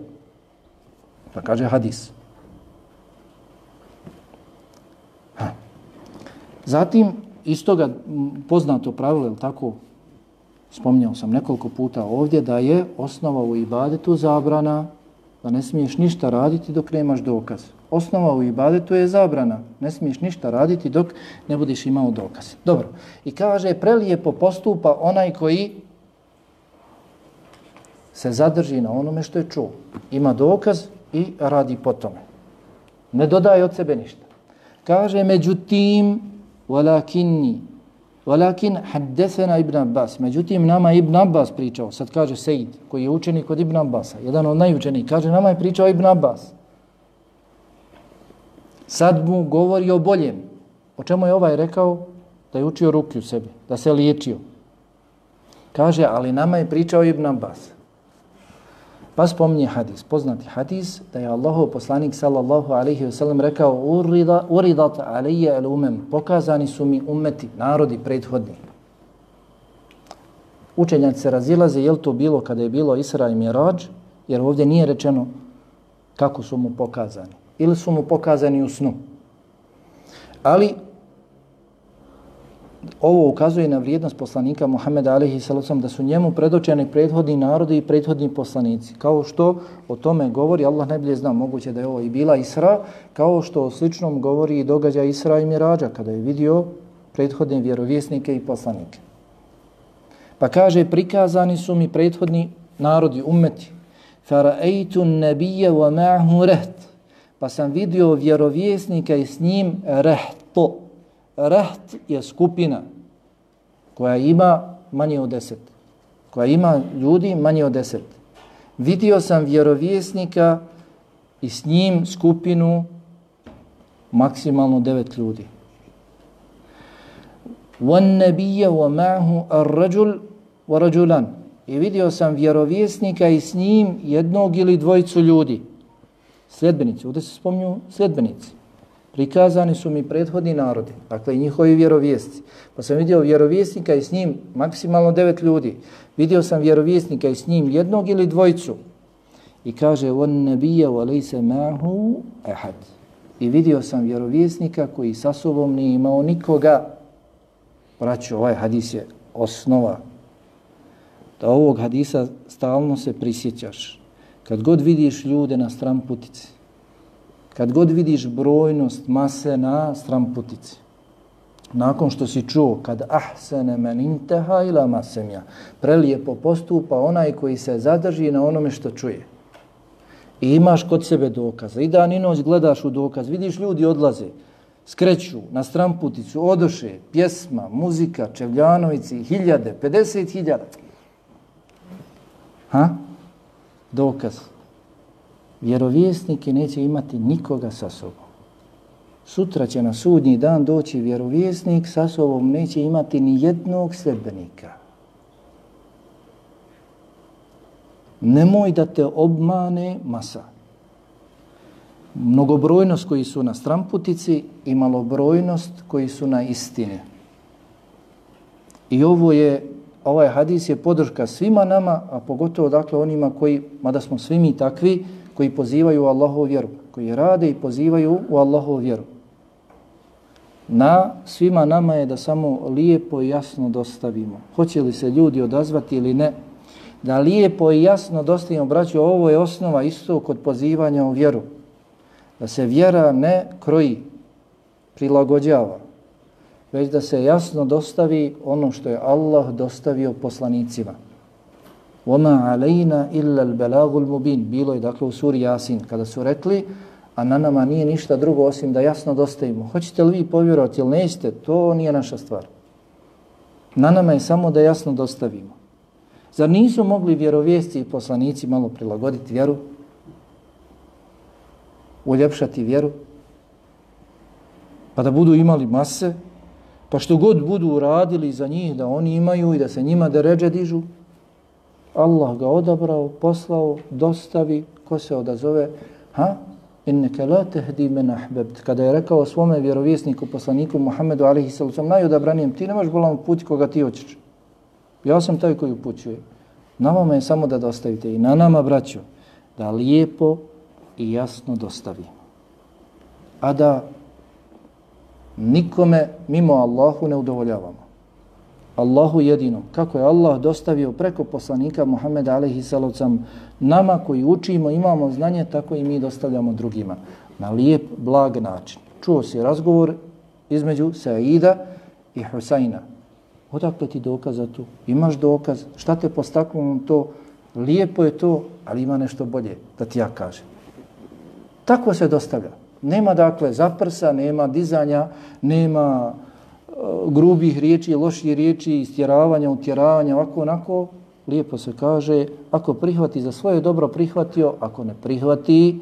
Pa kaže hadis. Ha. Zatim, iz toga poznato pravilo, je tako, spominjao sam nekoliko puta ovdje, da je osnova u ibadetu zabrana, da ne smiješ ništa raditi dok nemaš dokaz. Osnova u ibadetu je zabrana, ne smiješ ništa raditi dok ne budeš imao dokaz. Dobro, i kaže, prelijepo postupa onaj koji se zadrži na onome što je čuo. Ima dokaz i radi po tome. Ne dodaje od sebe ništa. Kaže, međutim, walakinni walakin haddesena ibn Abbas međutim nama ibn Abbas pričao sad kaže Sejid, koji je učenik od ibn Abbasa jedan od najučenih kaže nama je pričao ibn Abbas sad mu govori o boljem. O čemu je ovaj rekao? Da je učio ruki u sebi da se liječio. Kaže ali nama je pričao ibn Abbas. Pa spominje hadis, poznati hadis, da je Allahov poslanik sallallahu alaihi ve sellem rekao Urida, uridat alaije el umem, pokazani su mi umeti, narodi prethodni. Učenjaci se razilaze, je to bilo kada je bilo Isra i Mirađ, jer ovdje nije rečeno kako su mu pokazani. Ili su mu pokazani u snu. Ali ovo ukazuje na vrijednost poslanika Muhammeda alihi sallam da su njemu predočeni prethodni narodi i prethodni poslanici. Kao što o tome govori, Allah najbolje zna, moguće da je ovo i bila Isra, kao što o sličnom govori i događa Isra i Mirađa, kada je vidio prethodne vjerovjesnike i poslanike. Pa kaže, prikazani su mi prethodni narodi, ummeti. Fara'eitu nebije wa ma'hu reht Pa sam vidio vjerovjesnika i s njim rehto. Raht je skupina koja ima manje od deset. Koja ima ljudi manje od deset. Vidio sam vjerovjesnika i s njim skupinu maksimalno devet ljudi. وَالنَّبِيَ وَمَعْهُ الرَّجُلُ وَرَجُلًا I vidio sam vjerovjesnika i s njim jednog ili dvojicu ljudi. Sljedbenici, ovdje se spominju sljedbenici. Prikazani su mi prethodni narodi, dakle i njihovi vjerovjesci. Pa sam vidio vjerovjesnika i s njim maksimalno devet ljudi. Vidio sam vjerovjesnika i s njim jednog ili dvojicu. I kaže, on ne bija u mahu ehad. I vidio sam vjerovjesnika koji sa sobom nije imao nikoga. Braću, ovaj hadis je osnova. Da ovog hadisa stalno se prisjećaš. Kad god vidiš ljude na stramputici, kad god vidiš brojnost mase na stramputici, nakon što si čuo kad ahsene men inteha ila masemja, prelijepo postupa onaj koji se zadrži na onome što čuje. I imaš kod sebe dokaza. I dan i noć gledaš u dokaz. Vidiš ljudi odlaze, skreću na stramputicu, odoše, pjesma, muzika, čevljanovici, hiljade, 50 hiljada. Ha? Dokaz vjerovjesnike neće imati nikoga sa sobom. Sutra će na sudnji dan doći vjerovjesnik, sa sobom neće imati ni jednog sredbenika. Nemoj da te obmane masa. Mnogobrojnost koji su na stramputici i malobrojnost koji su na istine. I ovo je, ovaj hadis je podrška svima nama, a pogotovo dakle onima koji, mada smo svi mi takvi, koji pozivaju u Allahovu vjeru, koji rade i pozivaju u Allahovu vjeru. Na svima nama je da samo lijepo i jasno dostavimo. Hoće li se ljudi odazvati ili ne, da lijepo i jasno dostavimo, braću, ovo je osnova isto kod pozivanja u vjeru. Da se vjera ne kroji, prilagođava, već da se jasno dostavi ono što je Allah dostavio poslanicima. وَمَا عَلَيْنَا إِلَّا الْبَلَاغُ الْمُبِينَ Bilo je dakle u suri Jasin kada su rekli a na nama nije ništa drugo osim da jasno dostavimo. Hoćete li vi povjerovati ili nećete, to nije naša stvar. Na nama je samo da jasno dostavimo. Zar nisu mogli vjerovijesti i poslanici malo prilagoditi vjeru? Uljepšati vjeru? Pa da budu imali mase, Pa što god budu uradili za njih, da oni imaju i da se njima da ređe dižu, Allah ga odabrao, poslao, dostavi, ko se odazove, ha? Inneke la tehdi men ahbebt. Kada je rekao svome vjerovjesniku, poslaniku Muhammedu alihi sallam, najodabranijem, ti nemaš bolan put koga ti hoćeš. Ja sam taj koji upućuje. Na vama je samo da dostavite i na nama, braćo, da lijepo i jasno dostavimo. A da nikome mimo Allahu ne udovoljavamo. Allahu jedinom. Kako je Allah dostavio preko poslanika Muhammeda alaihi salocam nama koji učimo, imamo znanje, tako i mi dostavljamo drugima. Na lijep, blag način. Čuo si razgovor između Saida i Husajna. Odakle ti dokaz za to? Imaš dokaz? Šta te postaklo to? Lijepo je to, ali ima nešto bolje da ti ja kažem. Tako se dostavlja. Nema dakle zaprsa, nema dizanja, nema e, grubih riječi, loših riječi, istjeravanja, utjeravanja, ovako, onako. Lijepo se kaže, ako prihvati za svoje dobro prihvatio, ako ne prihvati,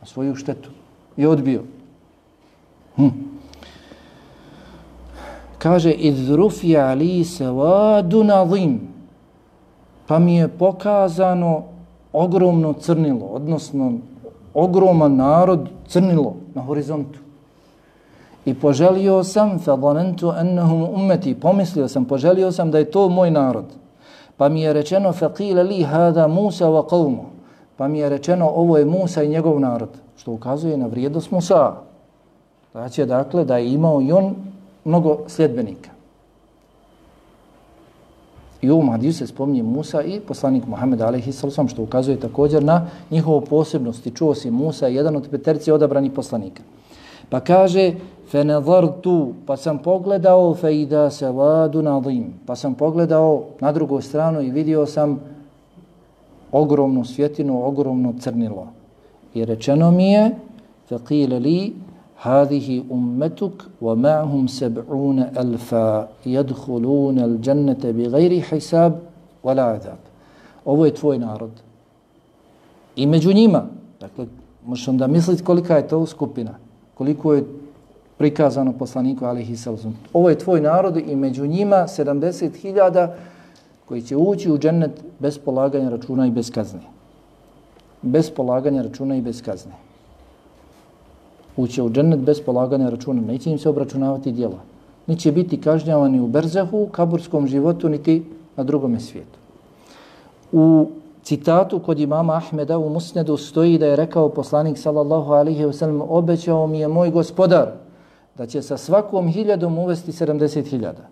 na svoju štetu. I odbio. Hm. Kaže, idrufja li se vadu nazim. Pa mi je pokazano ogromno crnilo, odnosno ogroman narod crnilo na horizontu. I poželio sam, fadonentu ennehum ummeti, pomislio sam, poželio sam da je to moj narod. Pa mi je rečeno, faqile li hada Musa wa qavmu. Pa mi je rečeno, ovo je Musa i njegov narod, što ukazuje na vrijednost Musa. Znači, dakle, da je imao i on mnogo sljedbenika. I u ovom se spominje Musa i poslanik Muhammed alaihi sallam, što ukazuje također na njihovu posebnost. I čuo si Musa, jedan od peterci odabranih poslanika. Pa kaže, fe tu, pa sam pogledao fe ida se nadim. Pa sam pogledao na drugu stranu i vidio sam ogromnu svjetinu, ogromno crnilo. I rečeno mi je, fekile li, هذه أمتك ومعهم سبعون ألفا يدخلون الجنة بغير حساب ولا عذاب Ovo je tvoj narod. I među njima, dakle, možeš onda misliti kolika je to skupina, koliko je prikazano poslaniku alihi sallam. Ovo je tvoj narod i među njima 70.000 koji će ući u džennet bez polaganja računa i bez kazne. Bez polaganja računa i bez kazne uće u džennet bez polaganja računa. Neće im se obračunavati djela. Neće biti kažnjavani u berzehu, kaburskom životu, niti na drugome svijetu. U citatu kod imama Ahmeda u Musnedu stoji da je rekao poslanik sallallahu alihi wasallam obećao mi je moj gospodar da će sa svakom hiljadom uvesti 70 hiljada.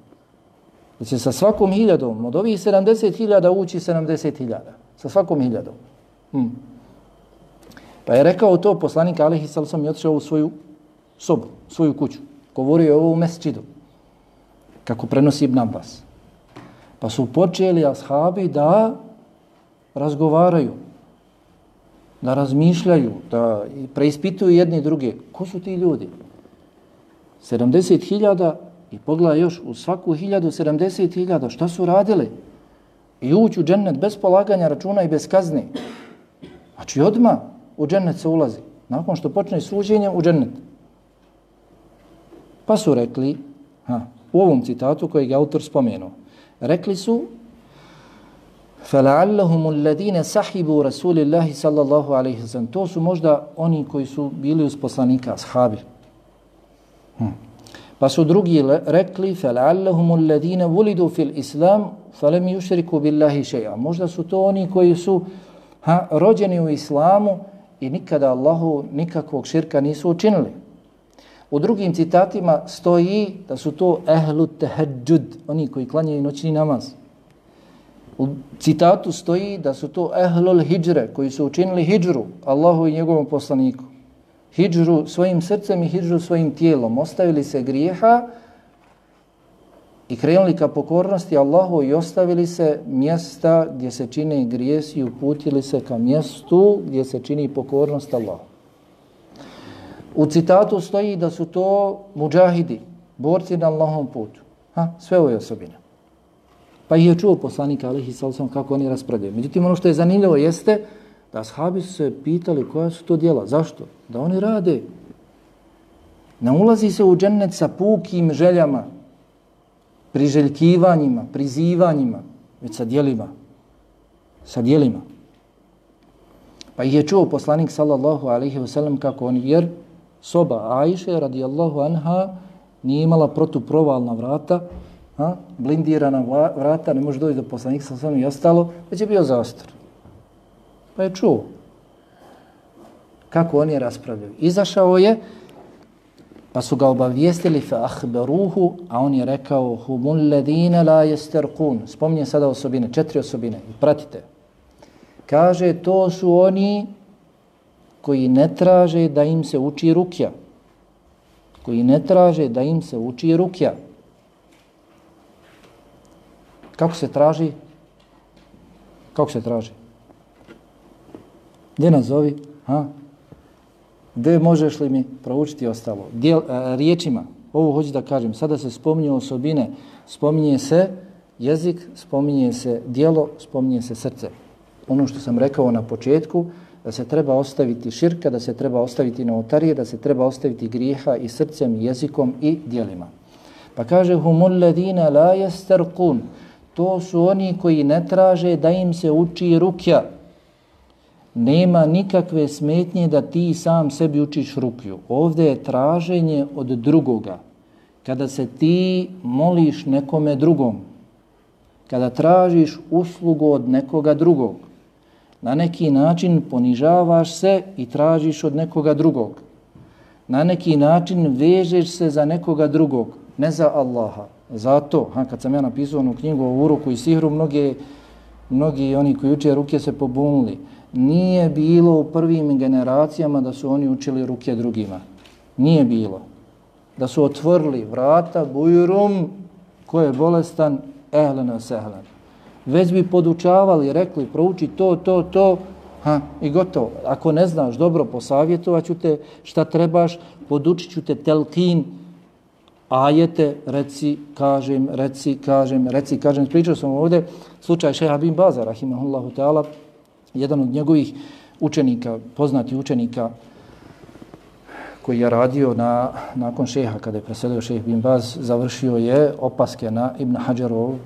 Da će sa svakom hiljadom od ovih 70 hiljada ući 70 hiljada. Sa svakom hiljadom. Hmm. Pa je rekao to poslanik Alihi Salasom i otišao u svoju sobu, svoju kuću. Govorio je ovo u mesčidu, kako prenosi Ibn Abbas. Pa su počeli ashabi da razgovaraju, da razmišljaju, da preispituju jedni druge. Ko su ti ljudi? 70.000 i pogledaj još u svaku hiljadu 70.000. Šta su radili? I ući u džennet bez polaganja računa i bez kazne. Znači odmah u džennet se ulazi. Nakon što počne suđenje, u džennet. Pa su rekli, ha, u ovom citatu kojeg je autor spomenuo, rekli su فَلَعَلَّهُمُ الَّذِينَ سَحِبُوا رَسُولِ اللَّهِ صَلَّى اللَّهُ عَلَيْهِ وسلم. To su možda oni koji su bili uz poslanika, ashabi. Hm. Pa su drugi rekli فَلَعَلَّهُمُ الَّذِينَ وُلِدُوا فِي الْإِسْلَامِ فَلَمْ يُشْرِكُوا بِاللَّهِ شَيْعًا. Možda su to oni koji su ha, rođeni u islamu, i nikada Allahu nikakvog širka nisu učinili. U drugim citatima stoji da su to ehlu teheđud, oni koji klanjaju noćni namaz. U citatu stoji da su to ehlul hijre, koji su učinili hijđru Allahu i njegovom poslaniku. Hijđru svojim srcem i hijđru svojim tijelom. Ostavili se grijeha i krenuli ka pokornosti Allahu i ostavili se mjesta gdje se čine grijesi i uputili se ka mjestu gdje se čini pokornost Allahu. U citatu stoji da su to muđahidi, borci na Allahom putu. Ha, sve ove osobine. Pa ih je čuo poslanika Alihi Salsom kako oni raspravljaju. Međutim, ono što je zanimljivo jeste da ashabi su se pitali koja su to djela, Zašto? Da oni rade. Ne ulazi se u džennet sa pukim željama, priželjkivanjima, prizivanjima, već sa dijelima. Sa dijelima. Pa ih je čuo poslanik sallallahu alaihi wa sallam kako oni, jer soba Ajše radijallahu anha nije imala protuprovalna vrata, a, blindirana vrata, ne može doći do poslanika sallallahu alaihi wa sallam i ostalo, već je bio zastor. Pa je čuo kako oni raspravljaju. Izašao je, pa su ga obavijestili fa ahberuhu, a on je rekao humul ladina la yasterqun. Spomnje sada osobine, četiri osobine. Pratite. Kaže, to su oni koji ne traže da im se uči rukja. Koji ne traže da im se uči rukja. Kako se traži? Kako se traži? Gdje nazovi? Ha? Gdje možeš li mi proučiti ostalo? Dijel, a, e, riječima, ovo hoću da kažem, sada se spominje osobine, spominje se jezik, spominje se dijelo, spominje se srce. Ono što sam rekao na početku, da se treba ostaviti širka, da se treba ostaviti notarije, da se treba ostaviti grijeha i srcem, i jezikom i dijelima. Pa kaže, humul ladina la yastarqun. to su oni koji ne traže da im se uči rukja, nema nikakve smetnje da ti sam sebi učiš rukju. Ovdje je traženje od drugoga. Kada se ti moliš nekome drugom, kada tražiš uslugu od nekoga drugog, na neki način ponižavaš se i tražiš od nekoga drugog. Na neki način vežeš se za nekoga drugog, ne za Allaha. Zato, ha, kad sam ja napisao onu knjigu o uruku i sihru, mnogi, mnogi oni koji uče ruke se pobunili nije bilo u prvim generacijama da su oni učili ruke drugima. Nije bilo. Da su otvorili vrata, bujurum, ko je bolestan, ehlena sehlen. Već bi podučavali, rekli, prouči to, to, to, ha, i gotovo. Ako ne znaš dobro, posavjetovat ću te šta trebaš, podučit ću te telkin, ajete, reci, kažem, reci, kažem, reci, kažem. Pričao sam ovdje slučaj šeha bin Baza, rahimahullahu ta'ala, jedan od njegovih učenika, poznati učenika, koji je radio na, nakon šeha, kada je preselio šeh bin Baz, završio je opaske na Ibn Hajarov uh,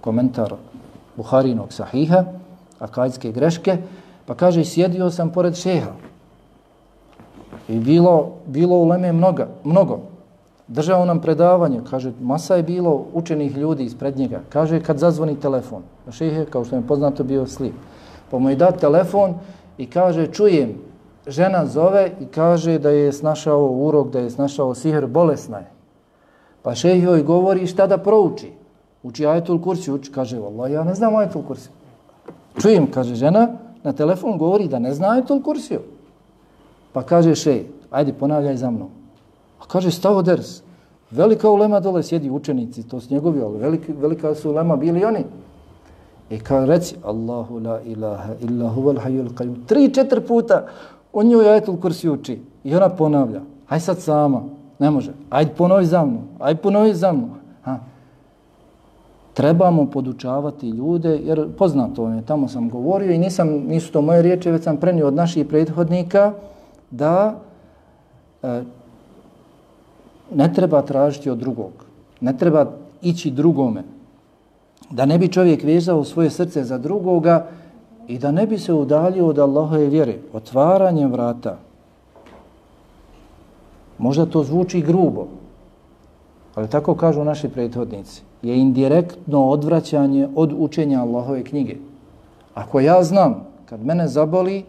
komentar Buharinog sahiha, akajske greške, pa kaže, sjedio sam pored šeha. I bilo, bilo u Leme mnoga, mnogo. Držao nam predavanje, kaže, masa je bilo učenih ljudi ispred njega. Kaže, kad zazvoni telefon, šehe, je, kao što je poznato, bio slip. Pa mu je dat telefon i kaže, čujem, žena zove i kaže da je snašao urok, da je snašao sihr, bolesna je. Pa šehi joj govori šta da prouči. Uči ajetul kursi, uči, kaže, Allah, ja ne znam ajetul kursi. Čujem, kaže žena, na telefon govori da ne zna ajetul kursi. Pa kaže šehi, ajde ponavljaj za mnom. A kaže, stavo ders. Velika ulema dole sjedi učenici, to s njegovi, ali velika, velika su ulema bili oni. I kan reci Allahu la ilaha illa huval hayyul qayyum. Tri, četiri puta on njoj ajetul kursi uči. I ona ponavlja. Aj sad sama. Ne može. Ajde ponovi za mnom. Ajde ponovi za mnom. Ha. Trebamo podučavati ljude, jer poznato je, tamo sam govorio i nisam, nisu to moje riječi, već sam prenio od naših prethodnika da e, ne treba tražiti od drugog. Ne treba ići drugome da ne bi čovjek vezao svoje srce za drugoga i da ne bi se udalio od Allahove vjere, otvaranjem vrata. Možda to zvuči grubo, ali tako kažu naši prethodnici, je indirektno odvraćanje od učenja Allahove knjige. Ako ja znam, kad mene zaboli,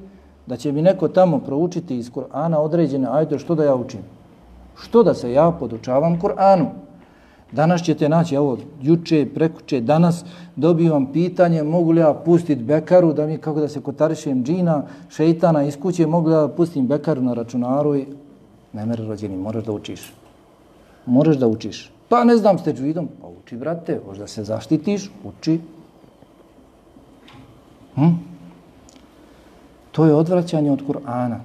da će mi neko tamo proučiti iz Kur'ana određene ajde, što da ja učim? Što da se ja podučavam Kur'anu? Danas ćete naći, evo, juče, prekuće, danas dobivam pitanje, mogu li ja pustiti bekaru, da mi kako da se kotarišem džina, šeitana iz kuće, mogu li ja pustim bekaru na računaru i... Ne mere rođeni, moraš da učiš. Moraš da učiš. Pa ne znam, ste džvidom. Pa uči, brate, možda se zaštitiš, uči. Hm? To je odvraćanje od Kur'ana.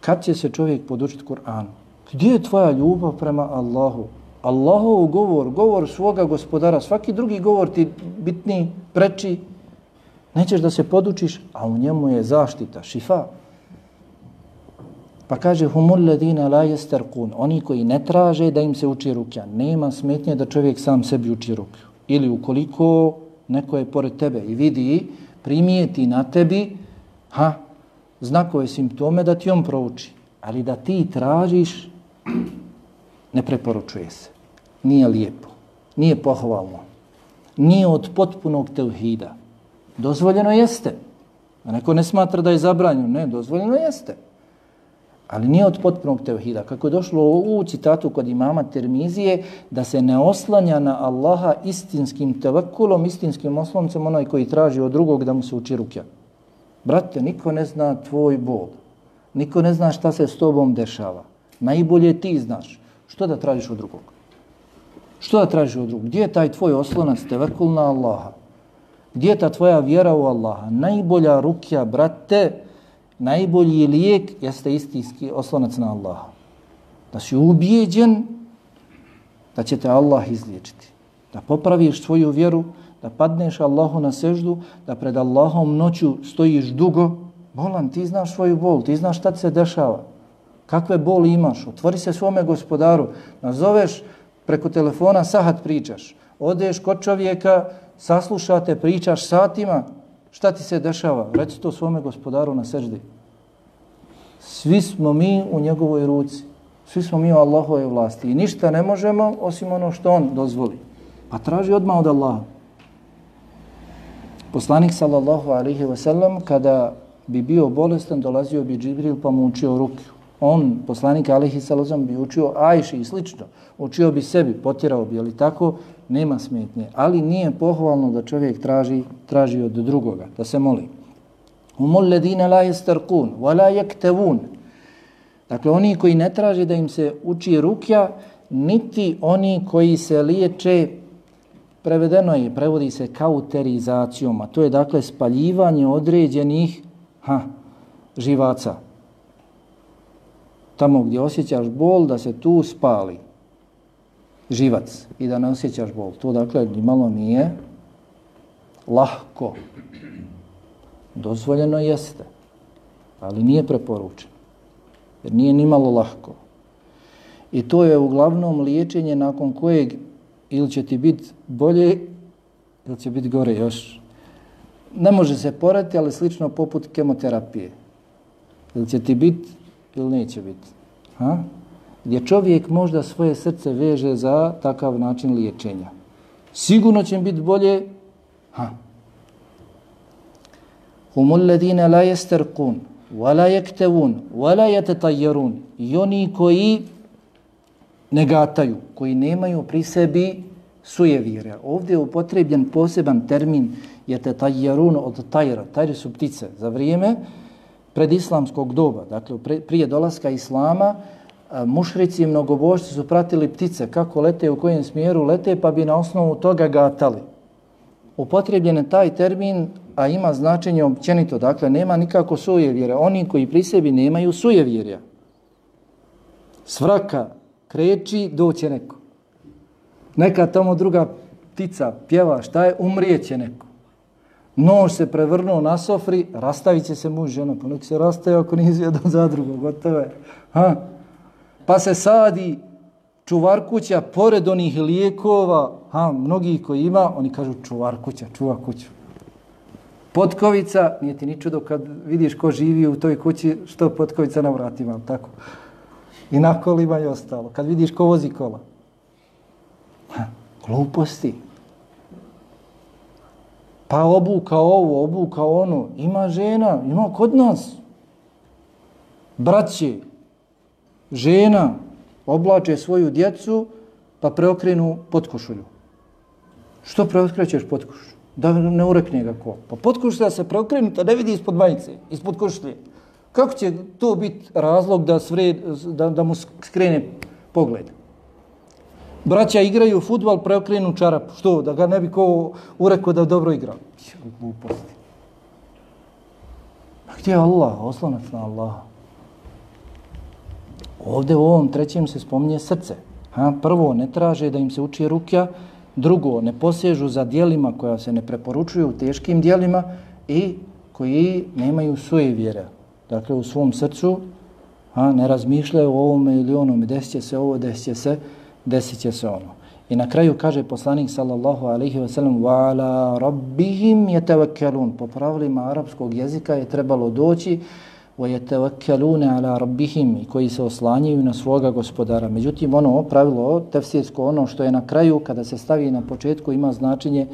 Kad će se čovjek podučiti Kur'anu? Gdje je tvoja ljubav prema Allahu? Allahov govor, govor svoga gospodara, svaki drugi govor ti bitni, preči, nećeš da se podučiš, a u njemu je zaštita, šifa. Pa kaže humul ladina la yasterqun, oni koji ne traže da im se uči rukja. Nema smetnje da čovjek sam sebi uči rukju. Ili ukoliko neko je pored tebe i vidi, primijeti na tebi, ha, znakove simptome da ti on prouči. Ali da ti tražiš, ne preporučuje se. Nije lijepo. Nije pohvalno. Nije od potpunog teuhida. Dozvoljeno jeste. A neko ne smatra da je zabranjeno. Ne, dozvoljeno jeste. Ali nije od potpunog teuhida. Kako je došlo u citatu kod imama Termizije, da se ne oslanja na Allaha istinskim tevakulom, istinskim osloncem, onaj koji traži od drugog da mu se uči rukja. Brate, niko ne zna tvoj bol. Niko ne zna šta se s tobom dešava. Najbolje ti znaš. Što da tražiš od drugog? Što da tražiš od drugog? Gdje je taj tvoj oslonac tevekul na Allaha? Gdje je ta tvoja vjera u Allaha? Najbolja rukja, brate, najbolji lijek jeste istinski oslonac na Allaha. Da si ubijeđen da će te Allah izliječiti. Da popraviš svoju vjeru, da padneš Allahu na seždu, da pred Allahom noću stojiš dugo, bolan, ti znaš svoju bol, ti znaš šta se dešava. Kakve boli imaš? Otvori se svome gospodaru, nazoveš preko telefona, sahat pričaš. Odeš kod čovjeka, saslušate, pričaš satima, šta ti se dešava? Reci to svome gospodaru na seždi. Svi smo mi u njegovoj ruci. Svi smo mi u Allahove vlasti. I ništa ne možemo osim ono što on dozvoli. Pa traži odmah od Allaha. Poslanik sallallahu alaihi wasallam kada bi bio bolestan dolazio bi Džibril pa mu učio ruke. On, poslanik Alihi sallam, bi učio Ajši i slično. Učio bi sebi, potjerao bi, ali tako nema smetnje. Ali nije pohvalno da čovjek traži, traži od drugoga, da se moli. Umul ledine la jestarkun, wa la jektevun. Dakle, oni koji ne traže da im se uči rukja, niti oni koji se liječe prevedeno je, prevodi se kauterizacijom, a to je dakle spaljivanje određenih ha, živaca. Tamo gdje osjećaš bol, da se tu spali živac i da ne osjećaš bol. To dakle malo nije lahko. Dozvoljeno jeste, ali nije preporučeno. Jer nije ni malo lahko. I to je uglavnom liječenje nakon kojeg ili će ti biti bolje ili će biti gore još. Ne može se porati, ali slično poput kemoterapije. Ili će ti biti ili neće biti. Ha? Gdje čovjek možda svoje srce veže za takav način liječenja. Sigurno će biti bolje. Ha. Humul ladine la jesterkun, wa la jektevun, wa la jetetajerun. I oni koji negataju, koji nemaju pri sebi sujevire. Ovdje je upotrebljen poseban termin je od tajra. Tajri su ptice. Za vrijeme predislamskog doba, dakle prije dolaska islama, e, mušrici i mnogobožci su pratili ptice kako lete u kojem smjeru lete pa bi na osnovu toga gatali. Upotrebljen je taj termin, a ima značenje općenito. Dakle, nema nikako sujevjera. Oni koji pri sebi nemaju sujevjerja. Svraka, kreći, doće neko. Neka tamo druga ptica pjeva, šta je, umrijeće neko. Nož se prevrnuo na sofri, rastavit će se muž žena, pa nek se rastaje ako nije jedan za drugo, gotovo je. Ha? Pa se sadi čuvar kuća pored onih lijekova, ha, mnogi koji ima, oni kažu čuvar kuća, čuva kuću. Potkovica, nije ti ni čudo kad vidiš ko živi u toj kući, što potkovica na vratima, tako. I na kolima i ostalo. Kad vidiš ko vozi kola. Ha, gluposti. Pa obuka ovo, obuka ono. Ima žena, ima kod nas. Braće, žena oblače svoju djecu pa preokrenu potkošulju. Što preokrećeš potkošulju? Da ne urekne ga ko? Pa potkošulja se preokrenu, da ne vidi ispod majice, ispod košulje. Kako će to biti razlog da, svred, da, da mu skrene pogled? Braća igraju futbal, preokrenu čarapu. Što? Da ga ne bi ko urekao da dobro igra. Gluposti. A gdje je Allah? Oslonac na Allaha. Ovdje u ovom trećem se spominje srce. Ha? Prvo, ne traže da im se uči rukja. Drugo, ne posežu za dijelima koja se ne preporučuju u teškim dijelima i koji nemaju svoje vjere. Dakle, u svom srcu A, ne razmišljaju o ovome ili onome, desit će se ovo, desit će se, desit će se ono. I na kraju kaže poslanik sallallahu alaihi wa sallam وَعَلَى رَبِّهِمْ يَتَوَكَّلُونَ Po pravilima arapskog jezika je trebalo doći وَيَتَوَكَّلُونَ عَلَى رَبِّهِمْ koji se oslanjaju na svoga gospodara. Međutim, ono pravilo tefsirsko, ono što je na kraju, kada se stavi na početku, ima značenje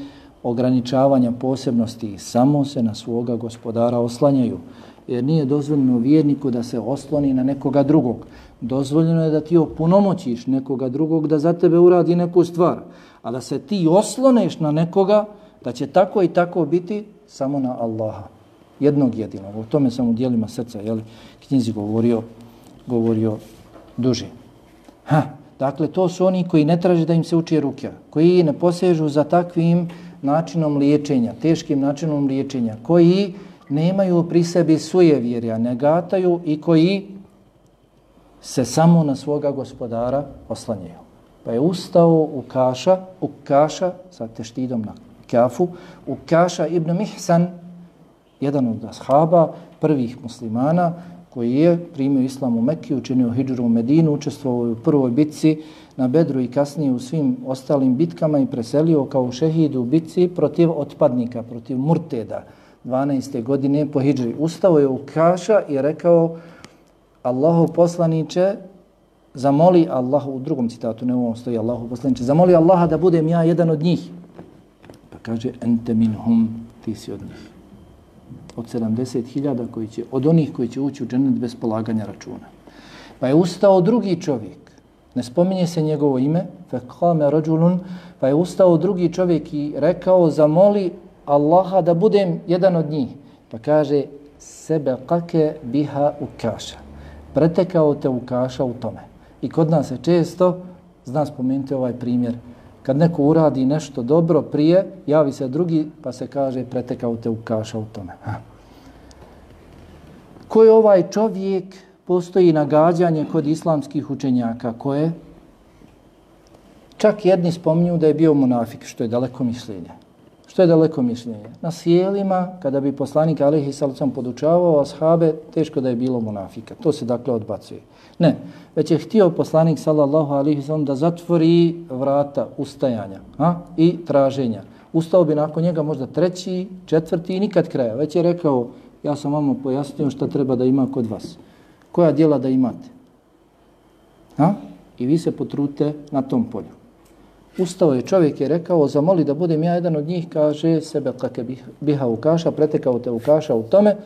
ograničavanja posebnosti. Samo se na svoga gospodara oslanjaju. Jer nije dozvoljeno vjerniku da se osloni na nekoga drugog. Dozvoljeno je da ti opunomoćiš nekoga drugog da za tebe uradi neku stvar. A da se ti osloneš na nekoga, da će tako i tako biti samo na Allaha. Jednog jedinog. O tome sam u dijelima srca, jel, knjizi govorio, govorio duže. Ha, dakle, to su oni koji ne traže da im se uči ruke, koji ne posežu za takvim načinom liječenja, teškim načinom liječenja, koji nemaju pri sebi suje vjerja, negataju i koji se samo na svoga gospodara oslanjaju. Pa je ustao u kaša, u kaša, sa teštidom na kafu, u kaša ibn Mihsan, jedan od ashaba, prvih muslimana, koji je primio islam u Mekiju, učinio hijđru u Medinu, učestvovao u prvoj bitci na Bedru i kasnije u svim ostalim bitkama i preselio kao šehid u bitci protiv otpadnika, protiv murteda, 12. godine po hijđri. Ustao je u kaša i rekao, Allahu poslaniće, zamoli Allahu, u drugom citatu, ne u ovom stoji Allahu poslaniće, zamoli Allaha da budem ja jedan od njih. Pa kaže, ente min hum, ti si od njih. Od 70.000 koji će, od onih koji će ući u džennet bez polaganja računa. Pa je ustao drugi čovjek, ne spominje se njegovo ime, fekame rađulun, pa je ustao drugi čovjek i rekao, zamoli Allaha da budem jedan od njih. Pa kaže, sebe kake biha ukaša pretekao te ukaša u tome. I kod nas se često, zna spomenuti ovaj primjer, kad neko uradi nešto dobro prije, javi se drugi pa se kaže pretekao te ukaša u tome. Ha. Ko je ovaj čovjek? Postoji nagađanje kod islamskih učenjaka koje čak jedni spominju da je bio munafik, što je daleko mišljenje. Što je daleko mišljenje? Na sjelima, kada bi poslanik Alihi Salcom podučavao ashabe, teško da je bilo munafika. To se dakle odbacuje. Ne, već je htio poslanik sallallahu alihi sallam da zatvori vrata ustajanja a? i traženja. Ustao bi nakon njega možda treći, četvrti i nikad kraja. Već je rekao, ja sam vam pojasnio šta treba da ima kod vas. Koja dijela da imate? A? I vi se potrute na tom polju. Ustao je čovjek i rekao, zamoli da budem ja jedan od njih, kaže sebe kake biha ukaša, kaša, pretekao te ukaša u tome,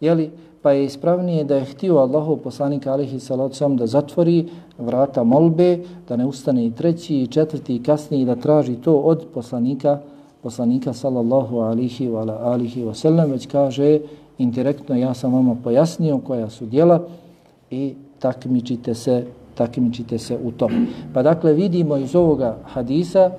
jeli, pa je ispravnije da je htio Allahov poslanika alihi salacom da zatvori vrata molbe, da ne ustane i treći i četvrti i kasniji da traži to od poslanika poslanika sallallahu alihi wa alihi wa sallam, već kaže indirektno ja sam vama pojasnio koja su dijela i takmičite se takmičite se u tom. Pa dakle vidimo iz ovoga hadisa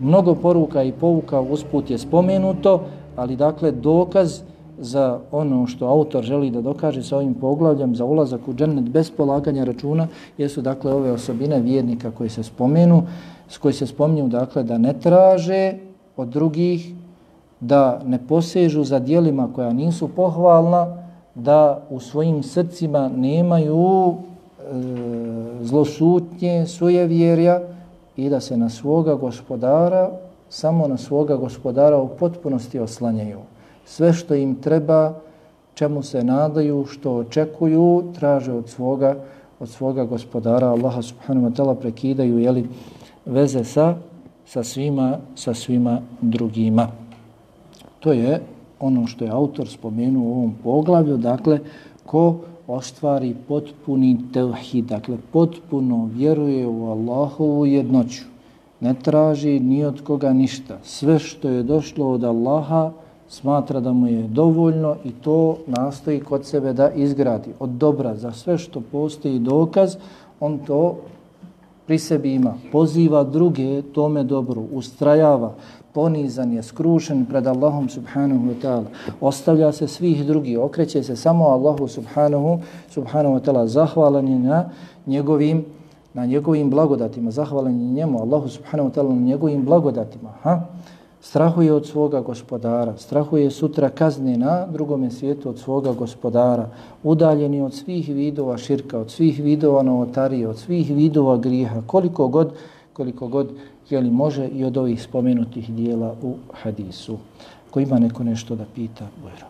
mnogo poruka i pouka usput je spomenuto, ali dakle dokaz za ono što autor želi da dokaže sa ovim poglavljem za ulazak u džennet bez polaganja računa jesu dakle ove osobine vjernika koji se spomenu, s koji se spominju dakle da ne traže od drugih da ne posežu za dijelima koja nisu pohvalna, da u svojim srcima nemaju zlosutnje, sujevjerja i da se na svoga gospodara, samo na svoga gospodara u potpunosti oslanjaju. Sve što im treba, čemu se nadaju, što očekuju, traže od svoga, od svoga gospodara. Allaha subhanahu wa ta'ala prekidaju jeli, veze sa, sa, svima, sa svima drugima. To je ono što je autor spomenuo u ovom poglavlju. Dakle, ko ostvari potpuni tevhid, dakle potpuno vjeruje u Allahovu jednoću, ne traži ni od koga ništa. Sve što je došlo od Allaha smatra da mu je dovoljno i to nastoji kod sebe da izgradi. Od dobra za sve što postoji dokaz, on to pri sebi ima. Poziva druge tome dobru, ustrajava, ponizan je, skrušen pred Allahom subhanahu wa ta'ala. Ostavlja se svih drugi, okreće se samo Allahu subhanahu, subhanahu wa ta'ala. Zahvalan je na njegovim, na njegovim blagodatima. Zahvalan je njemu, Allahu subhanahu wa ta'ala, na njegovim blagodatima. Ha? strahuje od svoga gospodara, strahuje sutra kazne na drugome svijetu od svoga gospodara, udaljeni od svih vidova širka, od svih vidova novotarije, od svih vidova griha, koliko god, koliko god je li može i od ovih spomenutih dijela u hadisu. Ko ima neko nešto da pita, bujero.